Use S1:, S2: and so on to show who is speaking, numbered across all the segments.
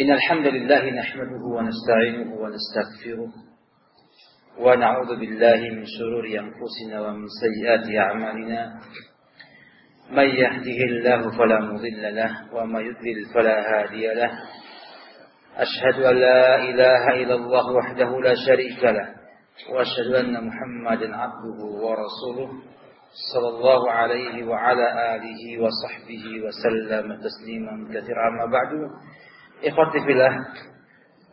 S1: إن الحمد لله نحمده ونستعينه ونستغفره ونعوذ بالله من شرور أنفسنا ومن سيئات أعمالنا. من يهده الله فلا مضل له وما يضلل فلا هادي له. أشهد أن لا إله إلا الله وحده لا شريك له وأشهد أن محمدا عبده ورسوله صلى الله عليه وعلى آله وصحبه وسلم تسليما كثيرا. أما بعد Ikhwati fillah,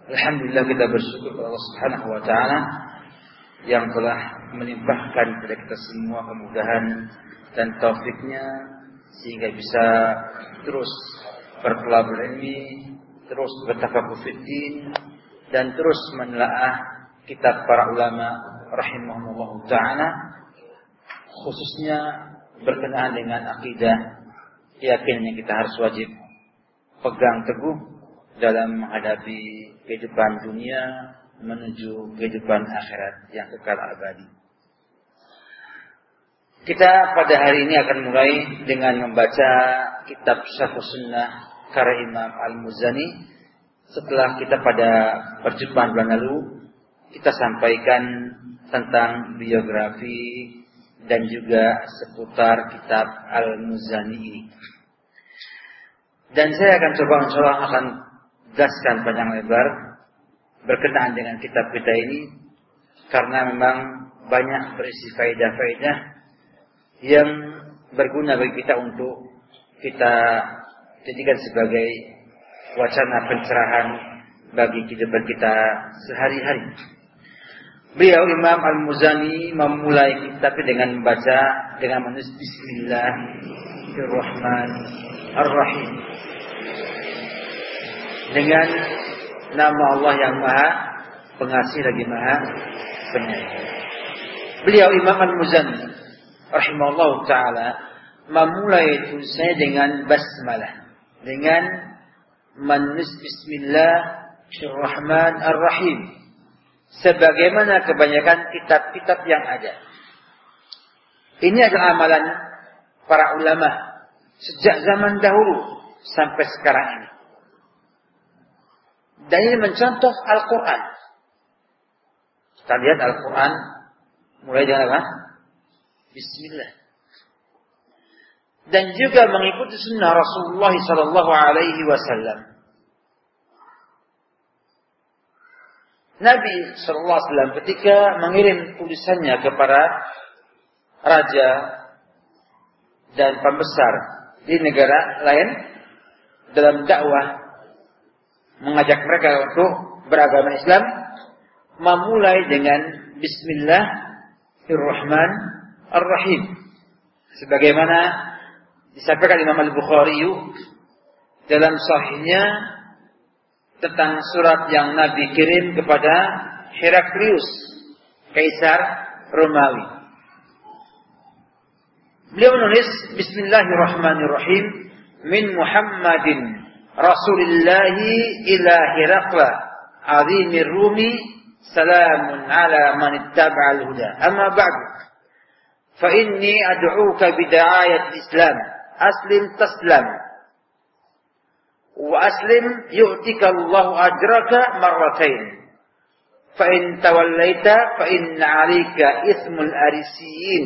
S1: Alhamdulillah kita bersyukur kepada Allah Subhanahu wa taala yang telah melimpahkan kepada kita semua kemudahan dan taufiknya sehingga bisa terus berkelabur ilmi, terus bertafaqquh fiddin dan terus menelaah kitab para ulama rahimahumullah taala khususnya berkenaan dengan akidah keyakinan yang kita harus wajib pegang teguh dalam menghadapi kehidupan dunia menuju kehidupan akhirat yang kekal abadi. Kita pada hari ini akan mulai dengan membaca kitab Syarh Sunnah karya Imam Al-Muzani. Setelah kita pada perjumpaan bulan lalu kita sampaikan tentang biografi dan juga seputar kitab Al-Muzani ini. Dan saya akan coba mencoba akan jelaskan panjang lebar berkenaan dengan kitab kita ini karena memang banyak berisi faedah-faedah yang berguna bagi kita untuk kita jadikan sebagai wacana pencerahan bagi kehidupan kita sehari-hari. Beliau Imam Al-Muzani memulai kitab dengan membaca dengan menulis Bismillahirrahmanirrahim dengan nama Allah yang Maha Pengasih lagi Maha Penyayang. Beliau Imam Al-Muzanni rahimahullah taala memulai tulisannya dengan basmalah, dengan menulis Bismillahirrahmanirrahim sebagaimana kebanyakan kitab-kitab yang ada. Ini adalah amalan para ulama sejak zaman dahulu sampai sekarang ini. Dan ini mencontoh Al-Quran. Kita lihat Al-Quran mulai dengan apa? Bismillah. Dan juga mengikuti sunnah Rasulullah Sallallahu Alaihi Wasallam. Nabi Sallallahu Alaihi Wasallam ketika mengirim tulisannya kepada raja dan pembesar di negara lain dalam dakwah mengajak mereka untuk beragama Islam memulai dengan Bismillahirrahmanirrahim sebagaimana disampaikan Imam Al-Bukhari dalam sahihnya tentang surat yang Nabi kirim kepada Heraklius Kaisar Romawi. Beliau menulis Bismillahirrahmanirrahim. Min Muhammadin Rasulullah ila Hirakla azimir Rumi salamun ala man ittaba'a al-huda. Amma ba'd. Fa inni ad'uka bida'ayat Islam. Aslim taslam. Wa aslim yu'tika Allah ajraka marratain. Fa in tawallaita fa inna 'alayka ismul arisiyin.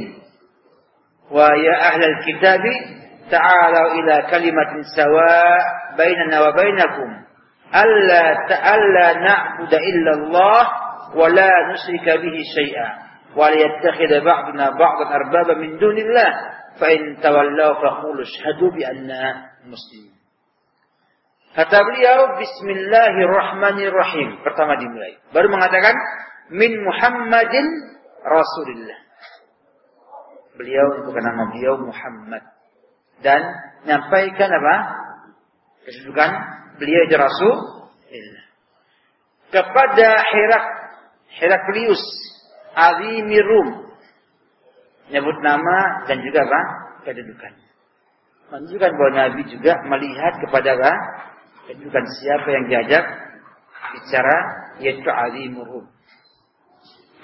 S1: Wa bainakum. Alla ta'alla na'budu illa Allah wa la nusyrika bihi syai'a. Wa la yattakhidha ba'duna ba'dan arbaba min dunillah. Fa in tawallaw faqulu ashhadu bi anna muslimin Kata beliau Bismillahirrahmanirrahim. Pertama dimulai. Baru mengatakan Min Muhammadin Rasulillah. Beliau itu nama beliau Muhammad Dan nyampaikan apa? kedudukan beliau itu Rasul kepada Herak Heraklius Azimir Rum. Nyebut nama dan juga apa? Kedudukan. Menunjukkan bahwa Nabi juga melihat kepada apa? Kedudukan siapa yang diajak bicara yaitu Azimur Rum.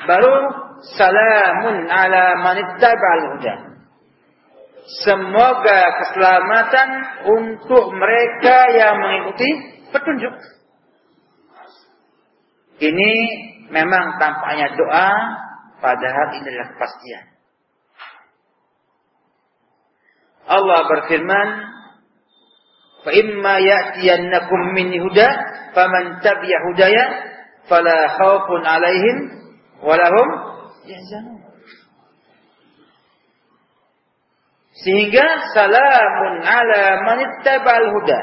S1: Baru salamun ala manittaba'al huda Semoga keselamatan untuk mereka yang mengikuti petunjuk. Ini memang tampaknya doa, padahal ini adalah kepastian. Allah berfirman, "Fa imma ya'tiyannakum min huda, faman tabi'a hudaya, fala khaufun 'alaihim wa Sehingga salamun ala manittaba'al huda.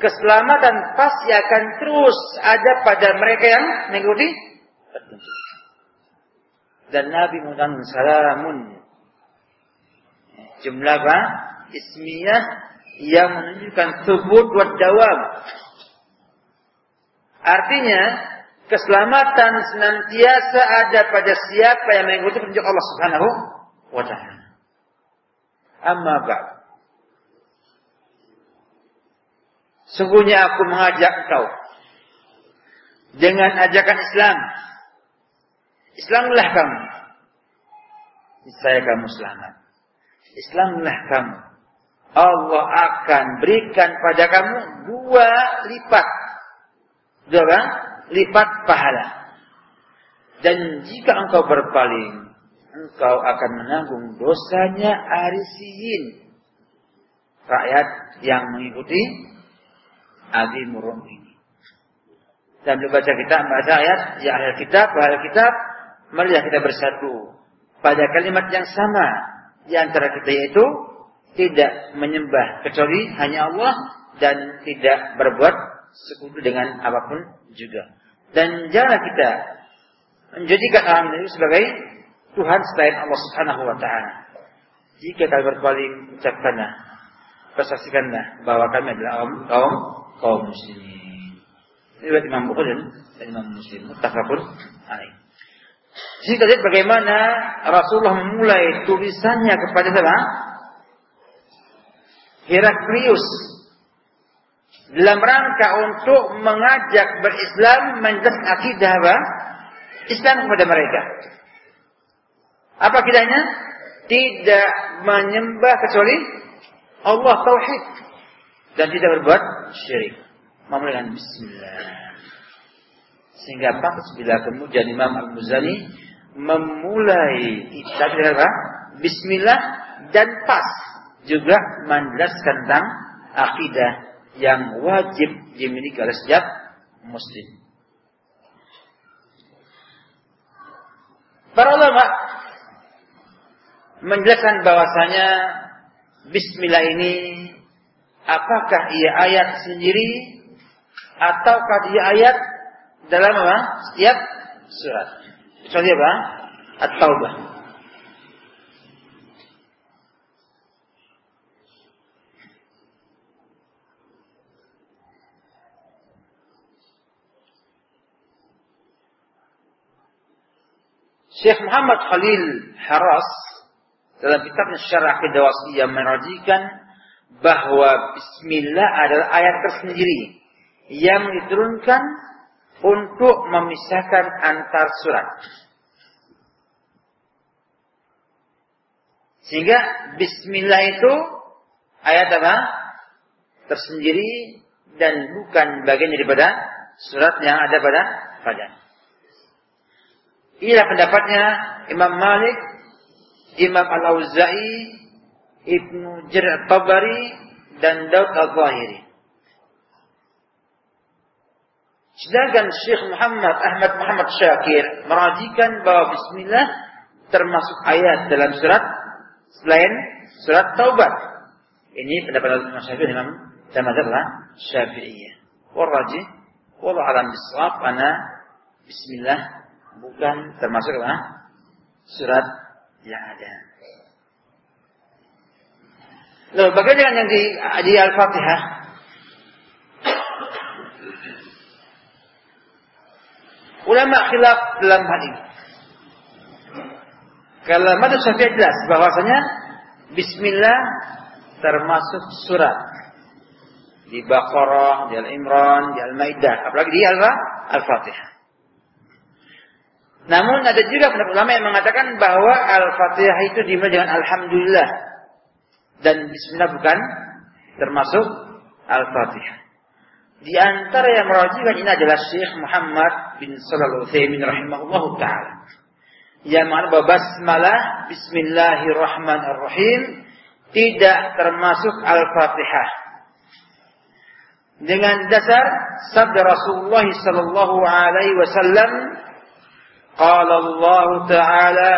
S1: Keselamatan pasti akan terus ada pada mereka yang mengikuti Dan Nabi Muhammad salamun jumlah apa? Ismiyah yang menunjukkan subut wa dawam. Artinya keselamatan senantiasa ada pada siapa yang mengikuti petunjuk Allah Subhanahu wa taala. Amma ba'd. Sungguhnya aku mengajak engkau dengan ajakan Islam. Islamlah kamu. Saya kamu selamat. Islamlah kamu. Allah akan berikan pada kamu dua lipat. Dua lipat pahala. Dan jika engkau berpaling, engkau akan menanggung dosanya arisiin rakyat yang mengikuti Adi Murum ini. Dan baca kita baca ayat ya ahli kitab, ahli kitab, marilah kita bersatu pada kalimat yang sama di antara kita yaitu tidak menyembah kecuali hanya Allah dan tidak berbuat sekutu dengan apa pun juga. Dan janganlah kita menjadikan orang itu sebagai Tuhan selain Allah Subhanahu wa taala. Jika kalian berpaling, ucapkanlah, persaksikanlah bahwa kami adalah kaum kaum kaum muslimin. Ini Imam Bukhari dan Imam Muslim muttafaqun alaih. Jika lihat bagaimana Rasulullah memulai tulisannya kepada siapa? Heraklius dalam rangka untuk mengajak berislam menjelaskan akidah apa? Islam kepada mereka. Apa kidahnya? Tidak menyembah kecuali Allah tauhid dan tidak berbuat syirik. Memulai bismillah. Sehingga pantas bila kemudian Imam Al-Muzani memulai kitab apa? Bismillah dan pas juga menjelaskan tentang akidah yang wajib dimiliki oleh setiap muslim. Para ulama menjelaskan bahwasanya Bismillah ini apakah ia ayat sendiri ataukah dia ayat dalam apa? Setiap surat. Kecuali apa? At-Taubah. Syekh Muhammad Khalil Haras dalam kitabnya Syarah Kedawasiyah merajikan bahwa Bismillah adalah ayat tersendiri yang diturunkan untuk memisahkan antar surat. Sehingga Bismillah itu ayat apa? Tersendiri dan bukan bagian daripada surat yang ada pada pada. Inilah pendapatnya Imam Malik Imam Al-Auza'i, Ibnu Jarir Tabari dan Daud Al-Zahiri. Sedangkan Syekh Muhammad Ahmad Muhammad Syakir merajikan bahwa bismillah termasuk ayat dalam surat selain surat Taubat. Ini pendapat Imam Syafi'i Imam dan mazhablah Syafi'iyah. Waraji wallahu alam bisawab ana bismillah bukan termasuk apa? surat yang ada. Lalu bagaimana yang di, di Al-Fatihah? Ulama khilaf dalam hal ini. Kalau mata Syafi'i jelas bahwasanya Bismillah termasuk surat di Baqarah, di Al-Imran, di Al-Maidah, apalagi di Al-Fatihah. Namun ada juga pendapat ulama yang mengatakan bahwa Al-Fatihah itu dimulai dengan Alhamdulillah. Dan Bismillah bukan termasuk Al-Fatihah. Di antara yang merajikan ini adalah Syekh Muhammad bin Shalal Utsaimin rahimahullah taala. Yang mana bahwa basmalah Bismillahirrahmanirrahim tidak termasuk Al-Fatihah. Dengan dasar sabda Rasulullah sallallahu alaihi wasallam, Allah taala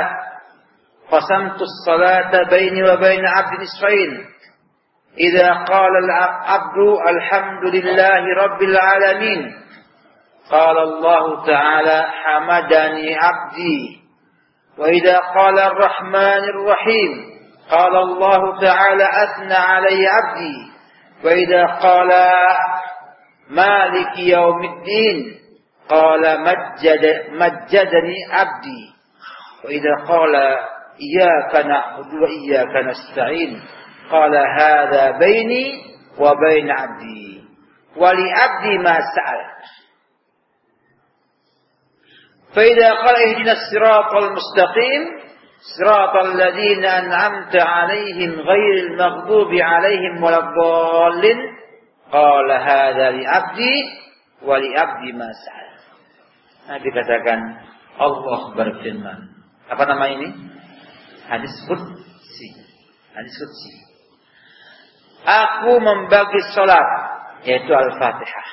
S1: qasamtu as-salata baini wa baina 'abdi nisfain إذا قال العبد الحمد لله رب العالمين. قال الله تعالى حمدني عبدي. وإذا قال الرحمن الرحيم قال الله تعالى أثنى علي عبدي. وإذا قال مالك يوم الدين. قال مجد مجدني عبدي. وإذا قال إياك نعبد وإياك نستعين قال هذا بيني وبين عبدي. ولعبدي ما سأل فإذا قال اهدنا الصراط المستقيم صراط الذين أنعمت عليهم غير المغضوب عليهم ولا الضالين قال هذا لعبدي ولعبدي ما سأل Nabi katakan Allah berfirman. Apa nama ini? Hadis Qudsi. Hadis Qudsi. Aku membagi sholat, yaitu Al-Fatihah.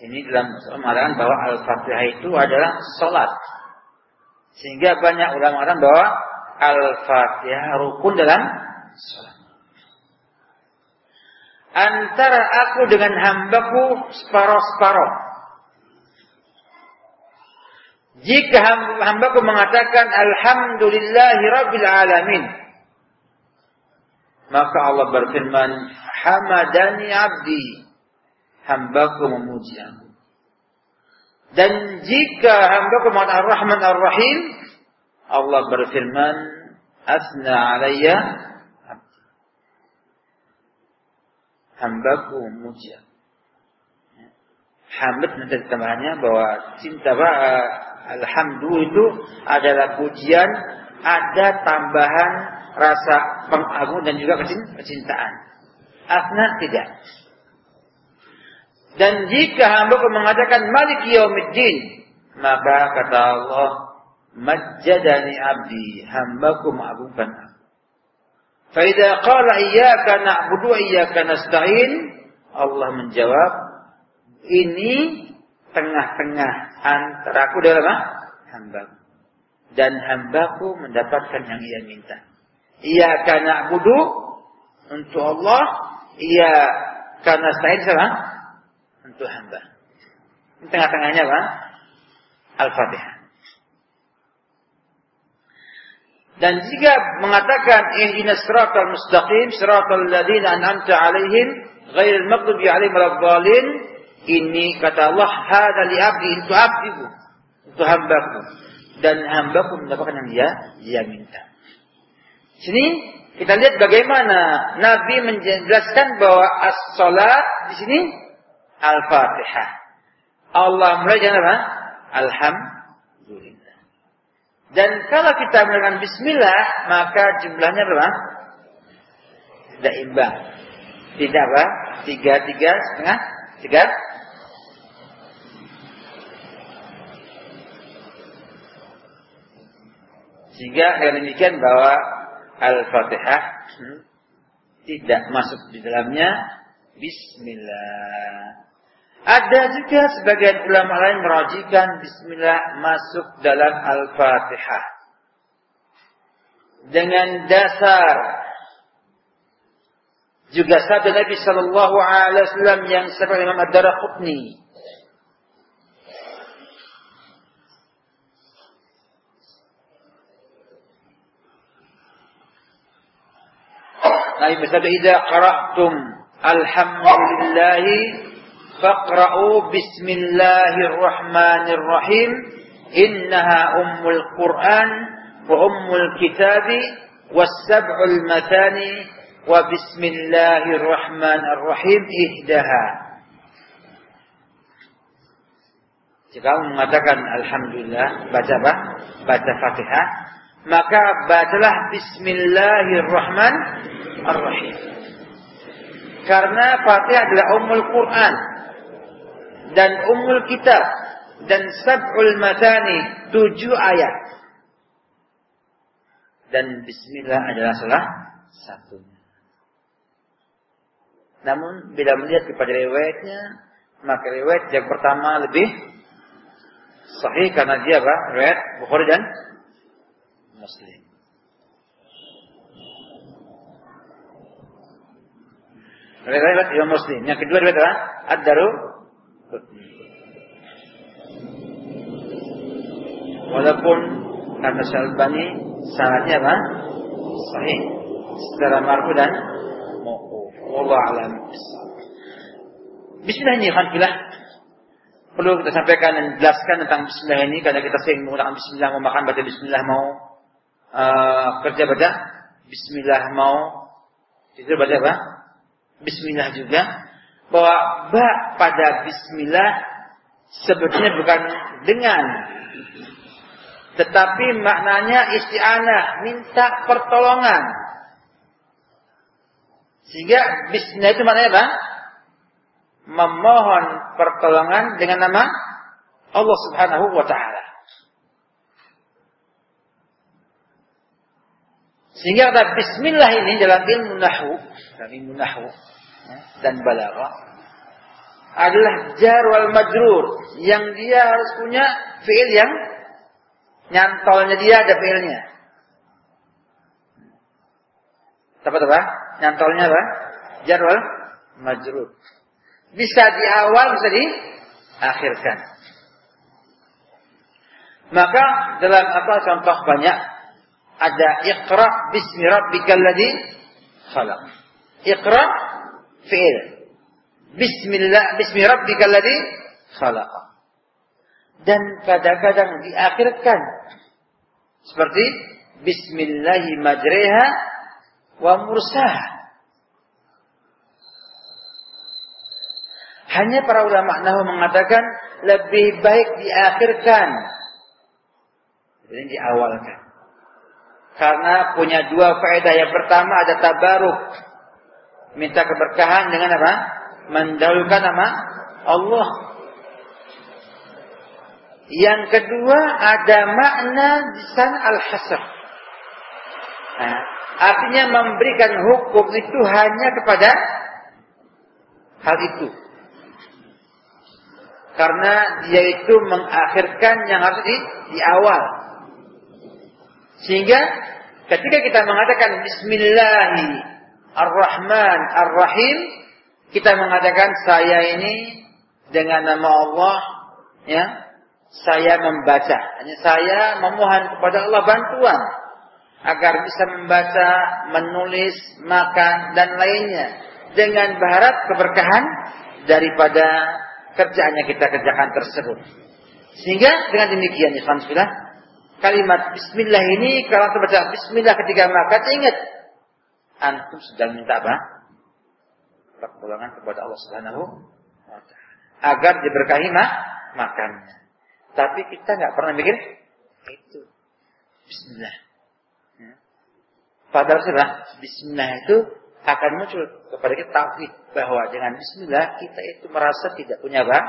S1: Ini dalam pemahaman bahwa Al-Fatihah itu adalah sholat. Sehingga banyak ulama-ulama bahwa Al-Fatihah rukun dalam sholat. Antara aku dengan hambaku separoh-separoh. Jika hambaku mengatakan Alhamdulillahi Rabbil Alamin maka Allah berfirman, Hamadani abdi, hambaku memuji aku. Dan jika hambaku mengatakan Ar-Rahman Ar-Rahim, Allah berfirman, Asna alaiya abdi. Hambaku aku. Hamid nanti tambahannya bahwa cinta Alhamdulillah itu adalah pujian ada tambahan rasa pengagungan dan juga kecintaan. Asna tidak. Dan jika hamba mengatakan Malik Yaumiddin, maka kata Allah, Majjadani abdi, hambaku mengagungkan aku. Faida qala iyyaka na'budu wa iyyaka nasta'in, Allah menjawab, ini tengah-tengah antara aku dan hambaku. Dan hambaku mendapatkan yang ia minta. Ia karena budu untuk Allah, ia karena sa'id sama untuk hamba. Tengah-tengahnya apa? Al-Fatihah. Dan jika mengatakan ihdinas siratal mustaqim siratal ladzina an'amta 'alaihim ghairil maghdubi 'alaihim waladdallin ini kata Allah hada li abdi itu abdiku itu hambaku dan hambaku mendapatkan yang dia dia minta. Sini kita lihat bagaimana Nabi menjelaskan bahwa as-salat di sini al-Fatihah. Allah mulai dengan apa? Alhamdulillah. Dan kalau kita melakukan bismillah, maka jumlahnya berapa? Tidak imbang. Tidak apa? Tiga, tiga, setengah, tiga. Sehingga dengan demikian bahwa Al-Fatihah hmm, tidak masuk di dalamnya Bismillah. Ada juga sebagian ulama lain merajikan Bismillah masuk dalam Al-Fatihah. Dengan dasar juga sabda Nabi Shallallahu Alaihi Wasallam yang sebagai Imam Ad-Darqutni Nabi bersabda, "Idza qara'tum alhamdulillah faqra'u bismillahirrahmanirrahim. Innaha ummul Qur'an wa ummul kitabi was sab'ul matani wa bismillahirrahmanirrahim ihdaha." Jika mengatakan Alhamdulillah, baca apa? Baca Fatihah. Maka bacalah Bismillahirrahmanirrahim. Karena Fatihah adalah umul Quran dan umul kitab dan sab'ul matani tujuh ayat. Dan Bismillah adalah salah satunya. Namun bila melihat kepada riwayatnya, maka riwayat yang pertama lebih sahih karena dia apa? Riwayat Bukhari dan Muslim. Riwayat Imam Muslim. Yang kedua riwayat apa? Ad-Daru Walaupun kata Syalbani sanadnya apa? Sahih secara marfu dan mauquf. Wallahu a'lam. Bismillah ini alhamdulillah perlu kita sampaikan dan jelaskan tentang bismillah ini karena kita sering menggunakan bismillah mau makan baca bismillah mau uh, kerja baca bismillah mau tidur baca apa? Bismillah juga bahwa ba pada bismillah sebetulnya bukan dengan tetapi maknanya isti'anah, minta pertolongan. Sehingga bismillah itu maknanya apa? Memohon pertolongan dengan nama Allah Subhanahu wa taala. Sehingga kata bismillah ini dalam ilmu nahwu, dalam ilmu nahwu dan balaghah adalah jar wal majrur yang dia harus punya fiil yang nyantolnya dia ada fiilnya. Dapat apa? Nyantolnya apa? Jar wal majrur. Bisa di awal, bisa di akhirkan. Maka dalam apa contoh banyak ada iqra bismi rabbikal ladzi khalaq. Iqra fi'il. Bismillah bismi rabbikal ladzi khalaq. Dan kadang-kadang diakhirkan seperti bismillahi majreha wa mursaha. Hanya para ulama nahu mengatakan lebih baik diakhirkan. Jadi diawalkan. Karena punya dua faedah. Yang pertama ada tabaruk. Minta keberkahan dengan apa? Mendahulukan nama Allah. Yang kedua ada makna di sana al-hasr. Nah, artinya memberikan hukum itu hanya kepada hal itu. Karena dia itu mengakhirkan yang harus di, di awal. Sehingga ketika kita mengatakan Bismillahi Ar-Rahman Ar-Rahim, kita mengatakan saya ini dengan nama Allah, ya, saya membaca. Hanya saya memohon kepada Allah bantuan agar bisa membaca, menulis, makan dan lainnya dengan berharap keberkahan daripada kerjaan yang kita kerjakan tersebut. Sehingga dengan demikian ya kalimat Bismillah ini kalau kita baca Bismillah ketika makan ingat antum sedang minta apa? Pertolongan kepada Allah Subhanahu wa taala agar diberkahi mak makannya. Tapi kita nggak pernah mikir itu. Bismillah. Ya. Padahal sudah Bismillah itu akan muncul kepada kita tauhid bahwa dengan Bismillah kita itu merasa tidak punya apa?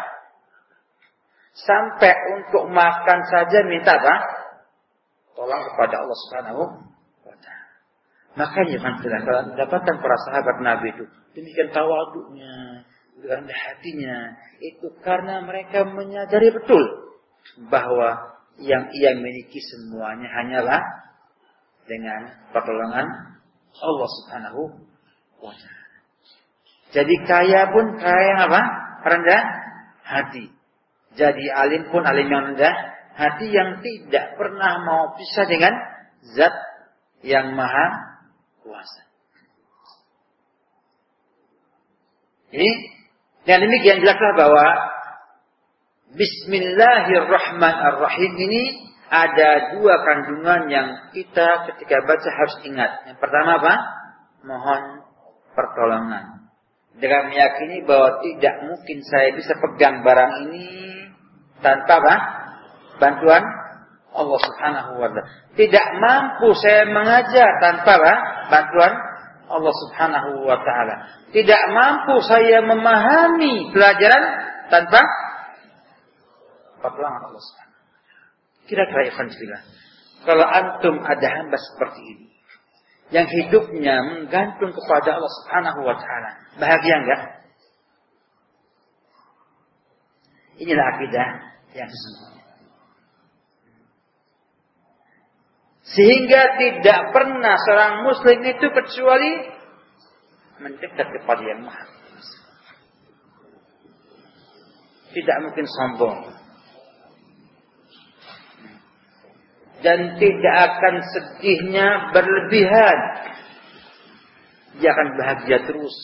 S1: Sampai untuk makan saja minta apa? Tolong kepada Allah Subhanahu. Makanya kan kalau mendapatkan para sahabat Nabi itu demikian tawaduknya, rendah hatinya, itu karena mereka menyadari betul bahwa yang ia miliki semuanya hanyalah dengan pertolongan Allah Subhanahu wa taala. Jadi kaya pun kaya yang apa? Rendah hati. Jadi alim pun alim yang rendah hati yang tidak pernah mau pisah dengan zat yang maha kuasa. Ini dengan demikian jelaslah bahwa Bismillahirrahmanirrahim ini ada dua kandungan yang kita ketika baca harus ingat. Yang pertama apa? Mohon pertolongan. Dengan meyakini bahwa tidak mungkin saya bisa pegang barang ini tanpa apa? Bantuan Allah Subhanahu wa taala. Tidak mampu saya mengajar tanpa? Bantuan Allah Subhanahu wa taala. Tidak mampu saya memahami pelajaran tanpa pertolongan Allah Subhanahu. Kira-kira ikhwan Kalau antum ada hamba seperti ini yang hidupnya menggantung kepada Allah Subhanahu wa taala, bahagia enggak? Inilah akidah yang sesungguhnya. Sehingga tidak pernah seorang muslim itu kecuali mendekat kepada yang maha. Tidak mungkin sombong. Dan tidak akan sedihnya berlebihan. Dia akan bahagia terus.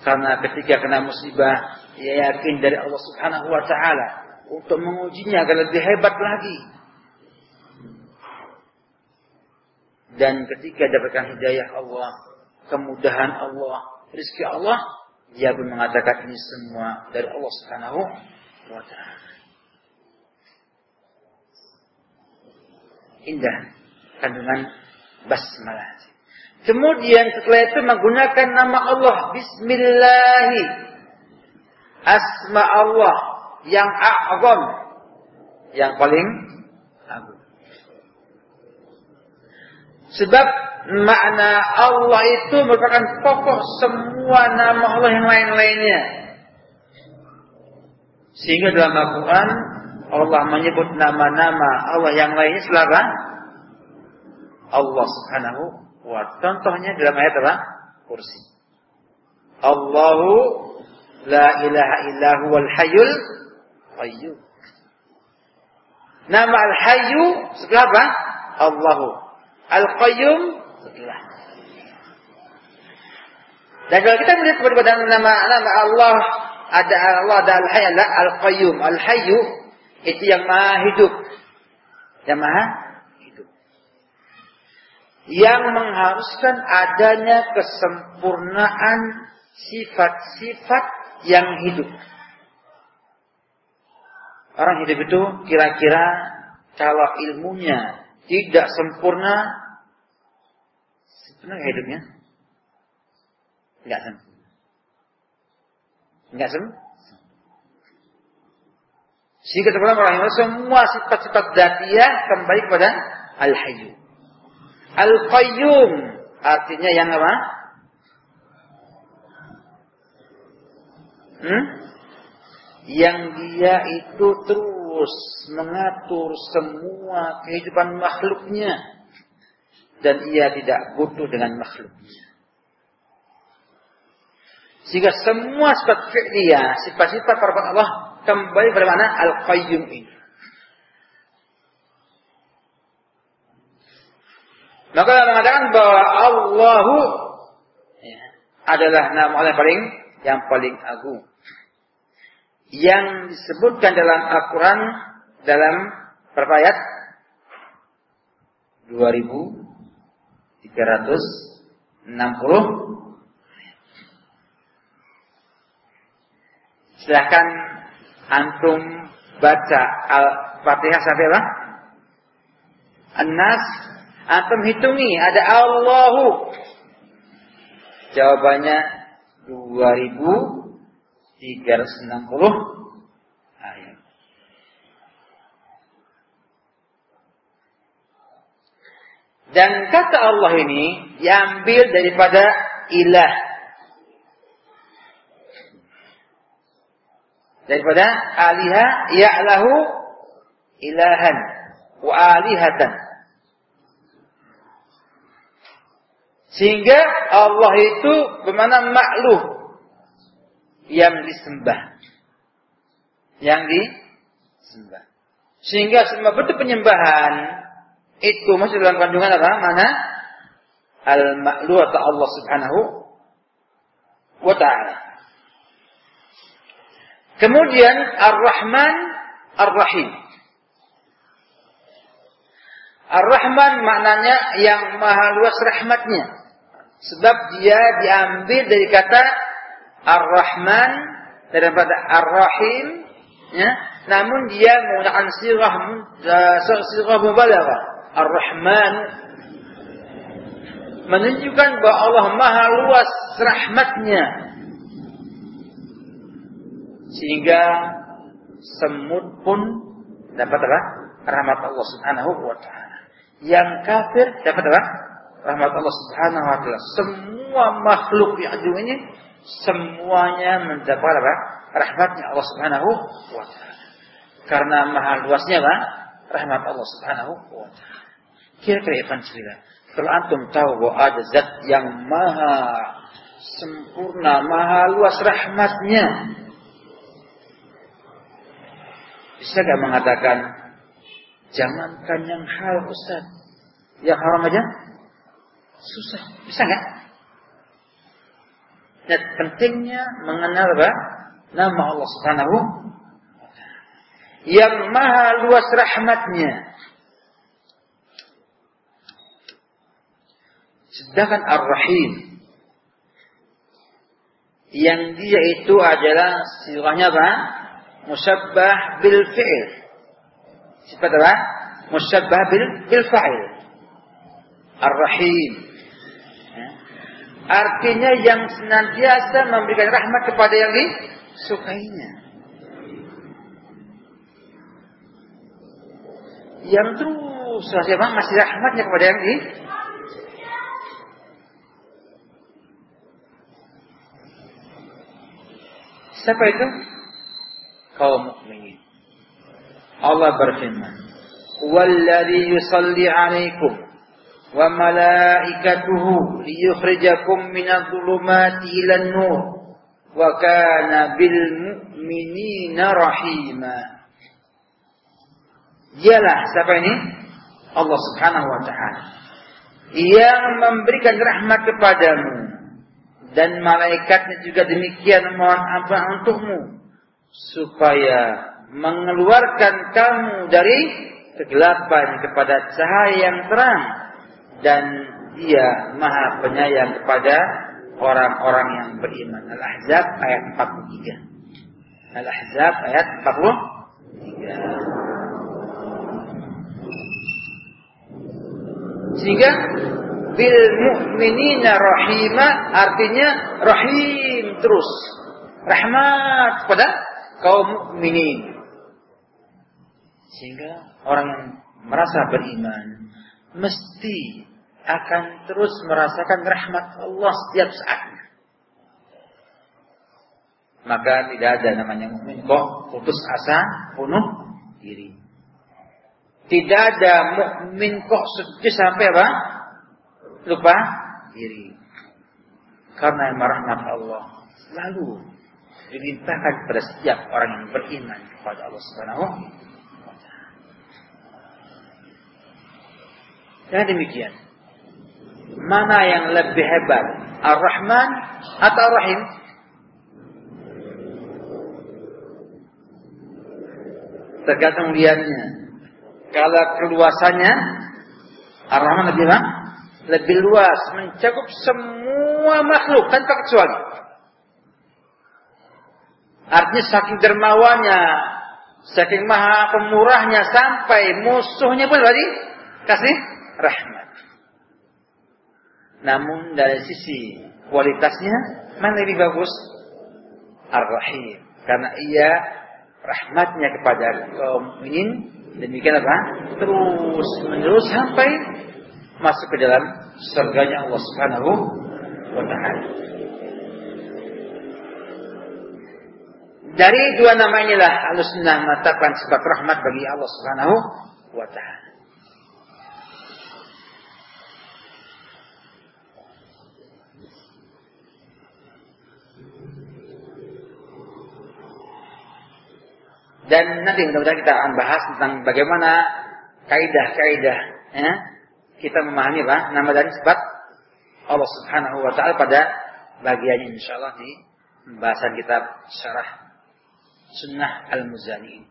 S1: Karena ketika kena musibah, ia yakin dari Allah subhanahu wa ta'ala. Untuk mengujinya agar lebih hebat lagi. Dan ketika dapatkan hidayah Allah, kemudahan Allah, rezeki Allah, dia pun mengatakan ini semua dari Allah Subhanahu wa taala. Indah kandungan basmalah. Kemudian setelah itu menggunakan nama Allah Bismillahi Asma Allah yang a'zam yang paling agung. Sebab makna Allah itu merupakan pokok semua nama Allah yang lain-lainnya. Sehingga dalam Al-Quran Allah menyebut nama-nama Allah yang lainnya selain Allah subhanahu wa Contohnya dalam ayat apa? Kursi. Allahu la ilaha illahu wal hayyul qayyum. Nama al-hayyu setelah apa? Allahu. Al-Qayyum setelah. Dan kalau kita melihat kepada nama nama Allah ada Allah ada Al-Hayy Al-Qayyum. Al-Hayyu itu yang maha hidup. Yang maha hidup. Yang mengharuskan adanya kesempurnaan sifat-sifat yang hidup. Orang hidup itu kira-kira kalau ilmunya tidak sempurna, sempurna hidupnya? Enggak sempurna. Enggak sempurna. Sehingga teman-teman semua sifat-sifat datiah kembali kepada Al-Hayyu. Al-Qayyum artinya yang apa? Hmm? Yang dia itu terus terus mengatur semua kehidupan makhluknya dan ia tidak butuh dengan makhluknya. Sehingga semua sifat fi'liyah, sifat-sifat para Allah kembali kepada mana? Al-Qayyum ini. Maka mengatakan bahwa Allahu ya, adalah nama Allah yang paling yang paling agung yang disebutkan dalam Al-Quran dalam berapa ayat? 2360 Silahkan antum baca Al-Fatihah sampai apa? An-Nas antum hitungi ada Allahu jawabannya 2000 360 ayat. Dan kata Allah ini diambil daripada ilah. Daripada aliha ya'lahu ilahan wa alihatan. Sehingga Allah itu bermakna makluh yang disembah. Yang disembah. Sehingga semua bentuk penyembahan itu masih dalam kandungan apa? Mana? Al-ma'lu atau Allah Subhanahu wa taala. Kemudian Ar-Rahman Ar-Rahim. Ar-Rahman maknanya yang maha luas rahmatnya. Sebab dia diambil dari kata Ar-Rahman daripada Ar-Rahim ya namun dia menggunakan sirah sirah mubalaghah Ar-Rahman menunjukkan bahwa Allah maha luas rahmatnya. Sehingga semut pun dapat apa? Rahmat Allah subhanahu wa ta'ala. Yang kafir dapat apa? Rahmat Allah subhanahu wa ta'ala. Semua makhluk yang ini semuanya mendapat apa? Rahmatnya Allah subhanahu wa ta'ala. Karena maha luasnya apa? Rahmat Allah subhanahu wa ta'ala. Kira-kira Ivan cerita. Kalau antum tahu bahwa ada zat yang maha sempurna, maha luas rahmatnya. Bisa gak mengatakan, jangankan yang hal Ustaz. Yang haram aja? Susah. Bisa gak? Dan pentingnya mengenal apa? Nama Allah Subhanahu yang maha luas rahmatnya. Sedangkan Ar-Rahim yang dia itu adalah sirahnya apa? Musyabbah bil fi'il. Sifat apa? Musyabbah bil, bil fa'il. Ar-Rahim. Ya. Artinya yang senantiasa memberikan rahmat kepada yang disukainya. Yang terus siapa masih rahmatnya kepada yang di Siapa itu? Kaum mukminin. Allah berfirman, "Walladzi yusalli 'alaikum wa malaikatuhu liyukhrijakum minadh-dhulumati ilan nur wa kana bil mu'minina rahima." Dialah siapa ini? Allah Subhanahu wa taala. Yang memberikan rahmat kepadamu dan malaikatnya juga demikian mohon ampun untukmu supaya mengeluarkan kamu dari kegelapan kepada cahaya yang terang dan dia maha penyayang kepada orang-orang yang beriman Al-Ahzab ayat 43 Al-Ahzab ayat 43 sehingga bil mu'minina rahima artinya rahim terus. Rahmat kepada kaum mukminin. Sehingga orang yang merasa beriman mesti akan terus merasakan rahmat Allah setiap saat. Maka tidak ada namanya mukmin kok putus asa, bunuh diri. Tidak ada mukmin kok sedih sampai apa? lupa diri. Karena rahmat Allah lalu dilimpahkan kepada setiap orang yang beriman kepada Allah Subhanahu wa Dan demikian. Mana yang lebih hebat? Ar-Rahman atau Ar-Rahim? Tergantung lihatnya. Kalau keluasannya Ar-Rahman lebih apa? lebih luas, mencakup semua makhluk tanpa kecuali. Artinya saking dermawannya, saking maha pemurahnya sampai musuhnya pun tadi kasih rahmat. Namun dari sisi kualitasnya mana lebih bagus? Ar-Rahim. Karena ia rahmatnya kepada kaum mukminin demikian apa? Terus menerus sampai masuk ke dalam surganya Allah Subhanahu wa taala. Dari dua nama inilah Ahlussunnah menetapkan sebab rahmat bagi Allah Subhanahu wa taala. Dan nanti mudah-mudahan kita akan bahas tentang bagaimana kaidah-kaidah ya, kita memahami apa nama dan sebab Allah Subhanahu wa taala pada bagiannya insyaallah di pembahasan kitab syarah sunnah al-muzani.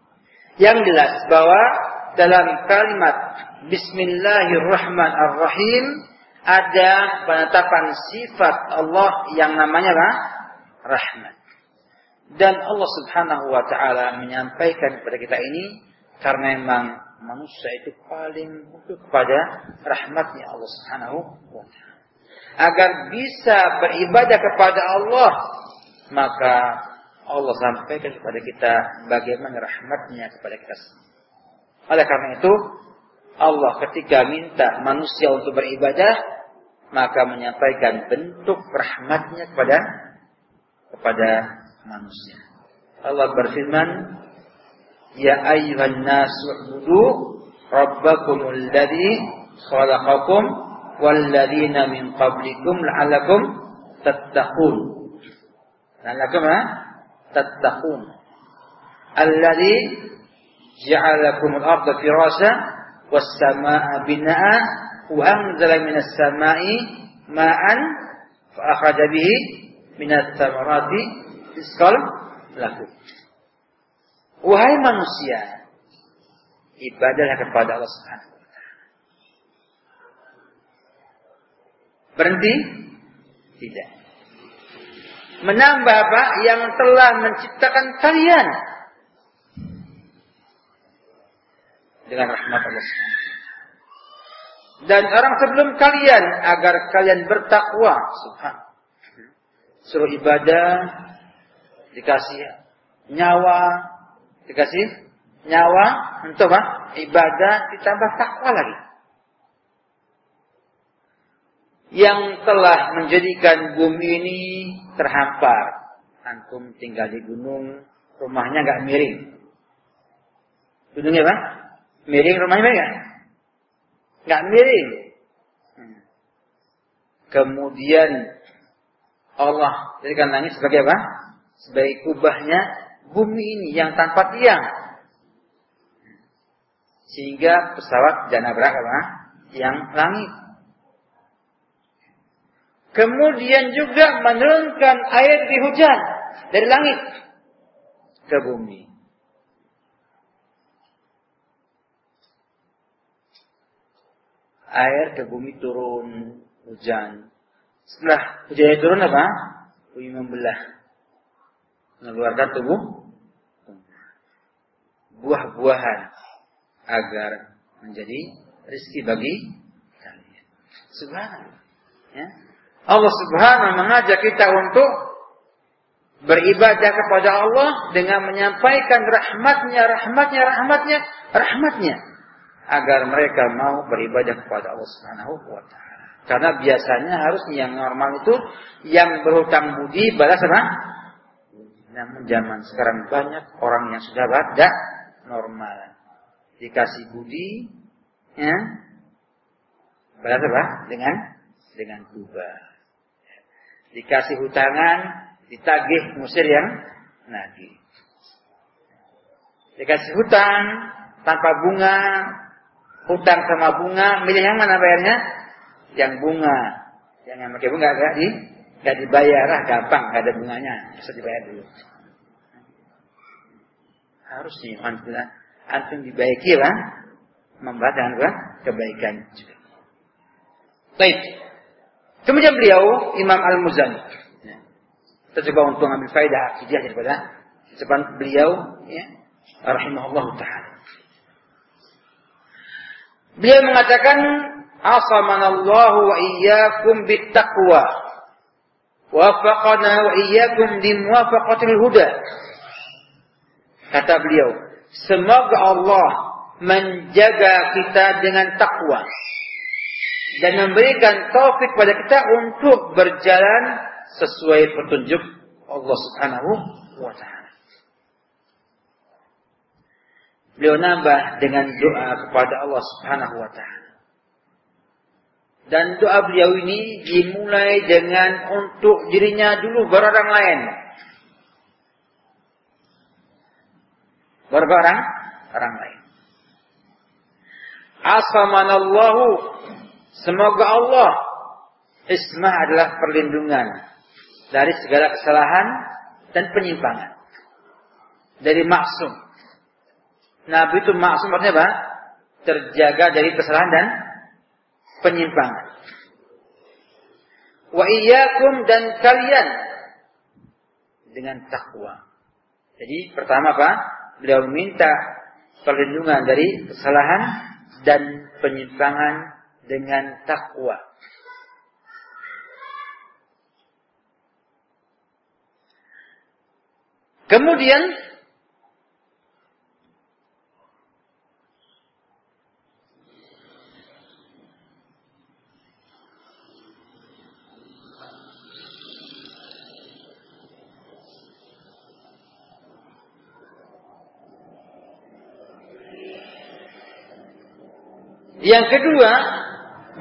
S1: Yang jelas bahwa dalam kalimat Bismillahirrahmanirrahim ada penetapan sifat Allah yang namanya apa? Rahmat. Dan Allah Subhanahu wa taala menyampaikan kepada kita ini karena memang manusia itu paling butuh kepada rahmatnya Allah Subhanahu wa taala. agar bisa beribadah kepada Allah, maka Allah sampaikan kepada kita bagaimana rahmatnya kepada kita Oleh karena itu, Allah ketika minta manusia untuk beribadah, maka menyampaikan bentuk rahmatnya kepada kepada manusia. Allah berfirman, Ya ayyuhan nasu budu rabbakumul ladzi khalaqakum wal ladzina min qablikum la'allakum tattaqun. La'allakum tattaqun. Alladzi ja'alakum al-ardha firasha was samaa'a binaa'a wa anzala minas samaa'i ma'an fa akhraja bihi minat thamarati rizqan lakum. Wahai manusia, ibadahlah kepada Allah Subhanahu wa taala. Berhenti? Tidak. Menambah apa? Yang telah menciptakan kalian dengan rahmat Allah Subhanahu dan orang sebelum kalian agar kalian bertakwa subhan suruh ibadah dikasih nyawa Dikasih nyawa untuk apa? Ibadah ditambah takwa lagi. Yang telah menjadikan bumi ini terhampar. Antum tinggal di gunung, rumahnya nggak miring. Gunungnya apa? Miring, rumahnya miring nggak? miring. Hmm. Kemudian Allah jadikan langit sebagai apa? Sebagai kubahnya bumi ini yang tanpa tiang. Sehingga pesawat jangan apa? Yang langit. Kemudian juga menurunkan air di hujan dari langit ke bumi. Air ke bumi turun hujan. Setelah hujan turun apa? Bumi membelah mengeluarkan tubuh buah-buahan agar menjadi rezeki bagi kalian. Subhanallah. Ya. Allah Subhanahu mengajak kita untuk beribadah kepada Allah dengan menyampaikan rahmatnya, rahmatnya, rahmatnya, rahmatnya agar mereka mau beribadah kepada Allah Subhanahu wa taala. Karena biasanya harus yang normal itu yang berhutang budi balas apa? Namun zaman sekarang banyak orang yang sudah badak normal. Dikasih budi, ya, balas apa? Dengan dengan tuba. Dikasih hutangan, ditagih musir yang nagih. Dikasih hutang tanpa bunga, hutang sama bunga, milih yang mana bayarnya? Yang bunga. Yang pakai bunga gak di Gak dibayar lah, gampang, gak ada bunganya. Bisa dibayar dulu. Harus nih, alhamdulillah. Antum dibaiki lah. Membaca dengan kebaikan juga. Baik. Kemudian beliau, Imam Al-Muzani. Kita coba untuk ambil faedah akidah daripada depan beliau, ya, rahimahullah ta'ala. Beliau mengatakan, Asamanallahu wa iyyakum bittaqwa Wafaqana wa iyyakum di muwafaqatil huda. Kata beliau, semoga Allah menjaga kita dengan takwa dan memberikan taufik pada kita untuk berjalan sesuai petunjuk Allah Subhanahu wa taala. Beliau nambah dengan doa kepada Allah Subhanahu wa taala. Dan doa beliau ini dimulai dengan untuk dirinya dulu baru orang lain. Baru orang orang lain. Asamanallahu semoga Allah ismah adalah perlindungan dari segala kesalahan dan penyimpangan. Dari maksum. Nabi itu maksum artinya apa? Terjaga dari kesalahan dan penyimpangan. Wa iyyakum dan kalian dengan takwa. Jadi pertama apa? Beliau minta perlindungan dari kesalahan dan penyimpangan dengan takwa. Kemudian Yang kedua,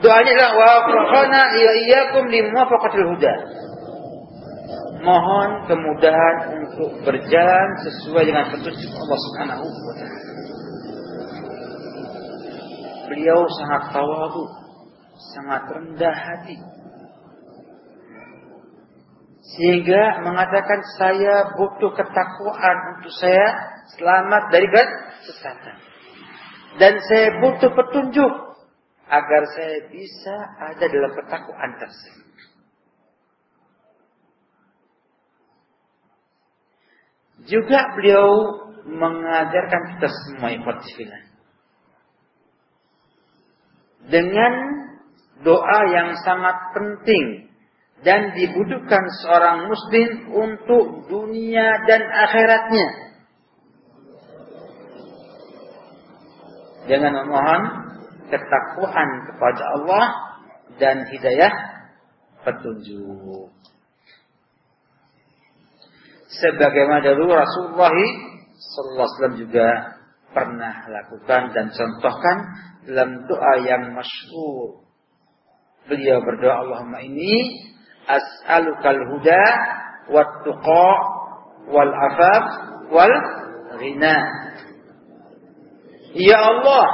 S1: doanya adalah wa faqana ya iyyakum limuwafaqatil huda. Mohon kemudahan untuk berjalan sesuai dengan petunjuk Allah Subhanahu wa. Beliau sangat tawadu, sangat rendah hati. Sehingga mengatakan saya butuh ketakwaan untuk saya selamat dari kesesatan. Dan saya butuh petunjuk agar saya bisa ada dalam ketakwaan tersebut. Juga beliau mengajarkan kita semua ikhwatifillah. Dengan doa yang sangat penting dan dibutuhkan seorang muslim untuk dunia dan akhiratnya. Dengan memohon ketakwaan kepada Allah dan hidayah petunjuk. Sebagaimana dulu Rasulullah Sallallahu Alaihi Wasallam juga pernah lakukan dan contohkan dalam doa yang masyhur. Beliau berdoa Allahumma ini as'alukal huda wat tuqa wal afaf wal ghina Ya Allah,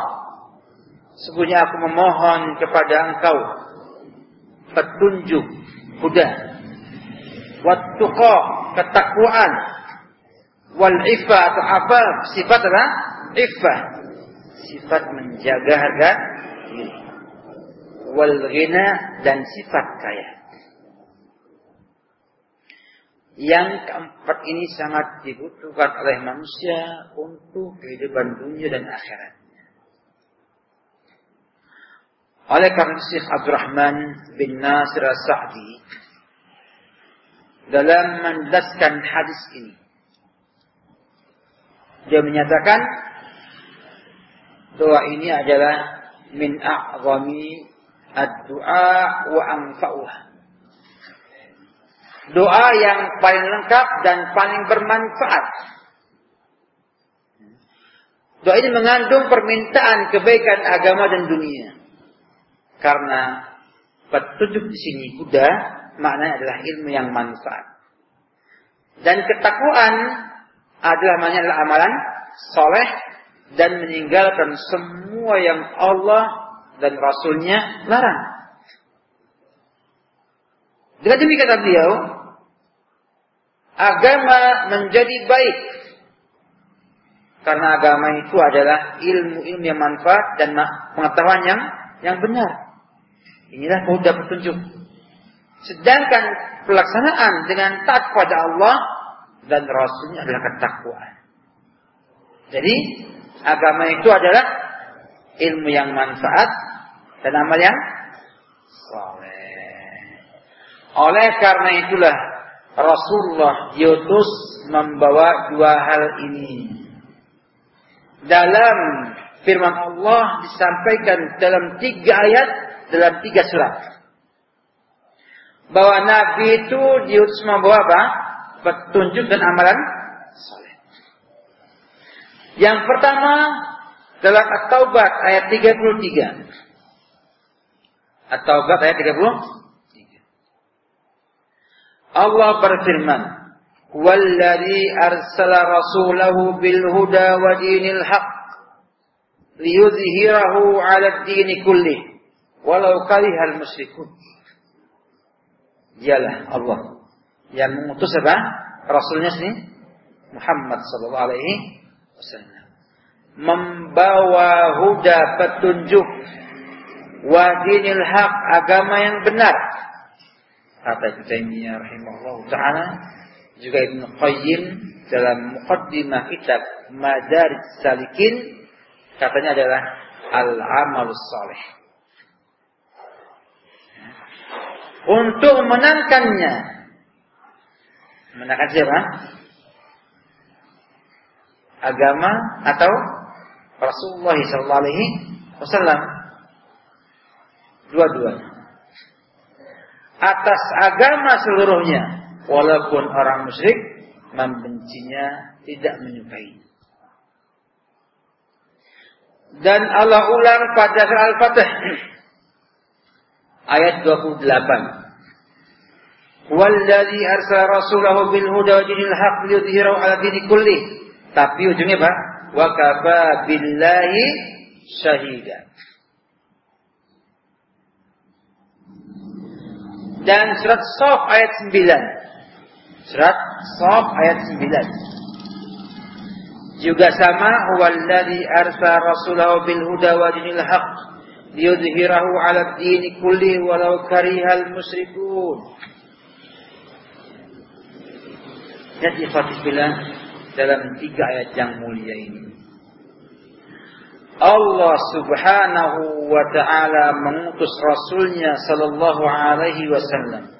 S1: sesungguhnya aku memohon kepada Engkau petunjuk, huda, wattuqa, ketakwaan, wal ifa atau apa sifat apa? Iffah. Sifat menjaga harga. Wal ghina dan sifat kaya. Yang keempat ini sangat dibutuhkan oleh manusia untuk kehidupan dunia dan akhirat. Oleh karena Syekh Abdurrahman bin Nasir As-Sa'di dalam menjelaskan hadis ini dia menyatakan doa ini adalah min a'zami ad-du'a wa anfa'uha doa yang paling lengkap dan paling bermanfaat. Doa ini mengandung permintaan kebaikan agama dan dunia. Karena petunjuk di sini kuda maknanya adalah ilmu yang manfaat. Dan ketakwaan adalah maknanya adalah amalan soleh dan meninggalkan semua yang Allah dan Rasulnya larang. Dengan demikian kata beliau, agama menjadi baik. Karena agama itu adalah ilmu-ilmu yang manfaat dan pengetahuan yang yang benar. Inilah mudah petunjuk. Sedangkan pelaksanaan dengan taat kepada Allah dan Rasulnya adalah ketakwaan. Jadi agama itu adalah ilmu yang manfaat dan amal yang oleh karena itulah Rasulullah diutus membawa dua hal ini. Dalam firman Allah disampaikan dalam tiga ayat dalam tiga surat. Bahwa Nabi itu diutus membawa apa? Petunjuk dan amalan. Yang pertama dalam At-Taubat ayat 33. At-Taubat ayat 30 Allah berfirman, "Wallazi arsala rasulahu bil huda wa dinil haq liyudhhirahu 'ala ad-din kullih walau karihal musyrikun." Dialah Allah yang mengutus apa? Rasulnya sini Muhammad sallallahu alaihi wasallam membawa huda petunjuk wa dinil haq agama yang benar kata Ibnu Taimiyah rahimahullah taala juga Ibnu Qayyim dalam muqaddimah kitab Madarij Salikin katanya adalah al-amalus saleh. Untuk menangkannya menangkan siapa? agama atau Rasulullah sallallahu alaihi wasallam. Dua-duanya. Atas agama seluruhnya, walaupun orang musyrik membencinya, tidak menyukai. Dan Allah ulang pada surah Al-Fatih ayat 28. Walladzi arsala rasulahu bil huda wa dinil haqq liyudhhirahu 'ala dini kulli. Tapi ujungnya apa? Wa kafa billahi syahida. Dan surat Shaf ayat 9. Surat Shaf ayat 9. Juga sama walladzi arsala rasulahu bil huda wa dinil haqq liyudhhirahu 'ala dini kulli walau karihal musyrikun. Dan ikhwatifillah dalam tiga ayat yang mulia ini. Allah subhanahu wa ta'ala mengutus Rasulnya sallallahu alaihi wasallam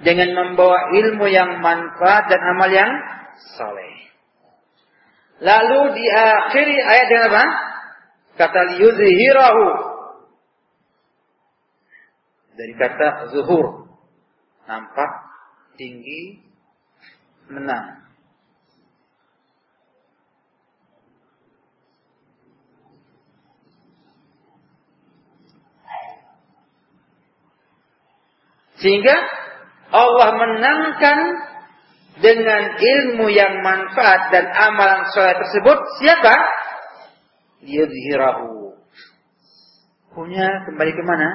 S1: dengan membawa ilmu yang manfaat dan amal yang saleh. Lalu di akhir ayat yang apa? Kata liyuzhirahu. Dari kata zuhur. Nampak, tinggi, menang. Sehingga Allah menangkan dengan ilmu yang manfaat dan amalan soleh tersebut siapa? Yudhirahu. Punya kembali ke mana?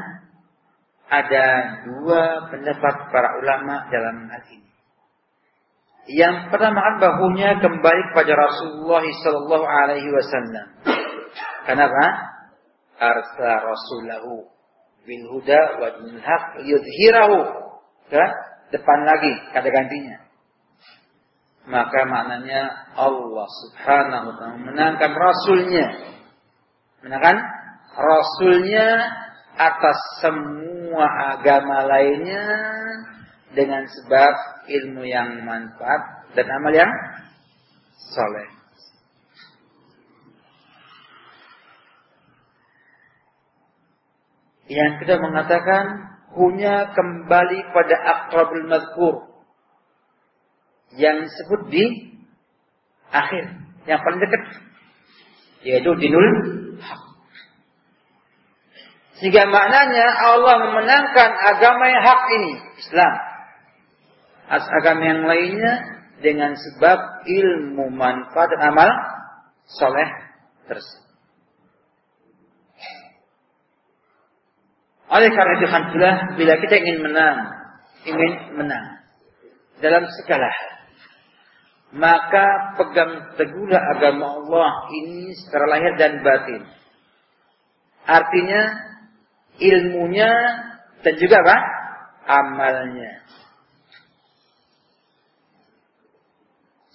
S1: Ada dua pendapat para ulama dalam hal ini. Yang pertama bahunya kembali kepada Rasulullah Sallallahu Alaihi Wasallam. Kenapa? Arsa Rasulahu bil huda wa dinil haq yudhirahu. Kan? Depan lagi kata gantinya. Maka maknanya Allah Subhanahu wa taala menangkan rasulnya. Menangkan rasulnya atas semua agama lainnya dengan sebab ilmu yang manfaat dan amal yang soleh. Yang kita mengatakan punya kembali pada akrabul madhkur yang disebut di akhir yang paling dekat yaitu dinul haq. Sehingga maknanya Allah memenangkan agama yang hak ini, Islam atas agama yang lainnya dengan sebab ilmu manfaat dan amal soleh tersebut. Oleh karena itu Alhamdulillah bila kita ingin menang, ingin menang dalam segala maka pegang teguhlah agama Allah ini secara lahir dan batin. Artinya ilmunya dan juga apa? Amalnya.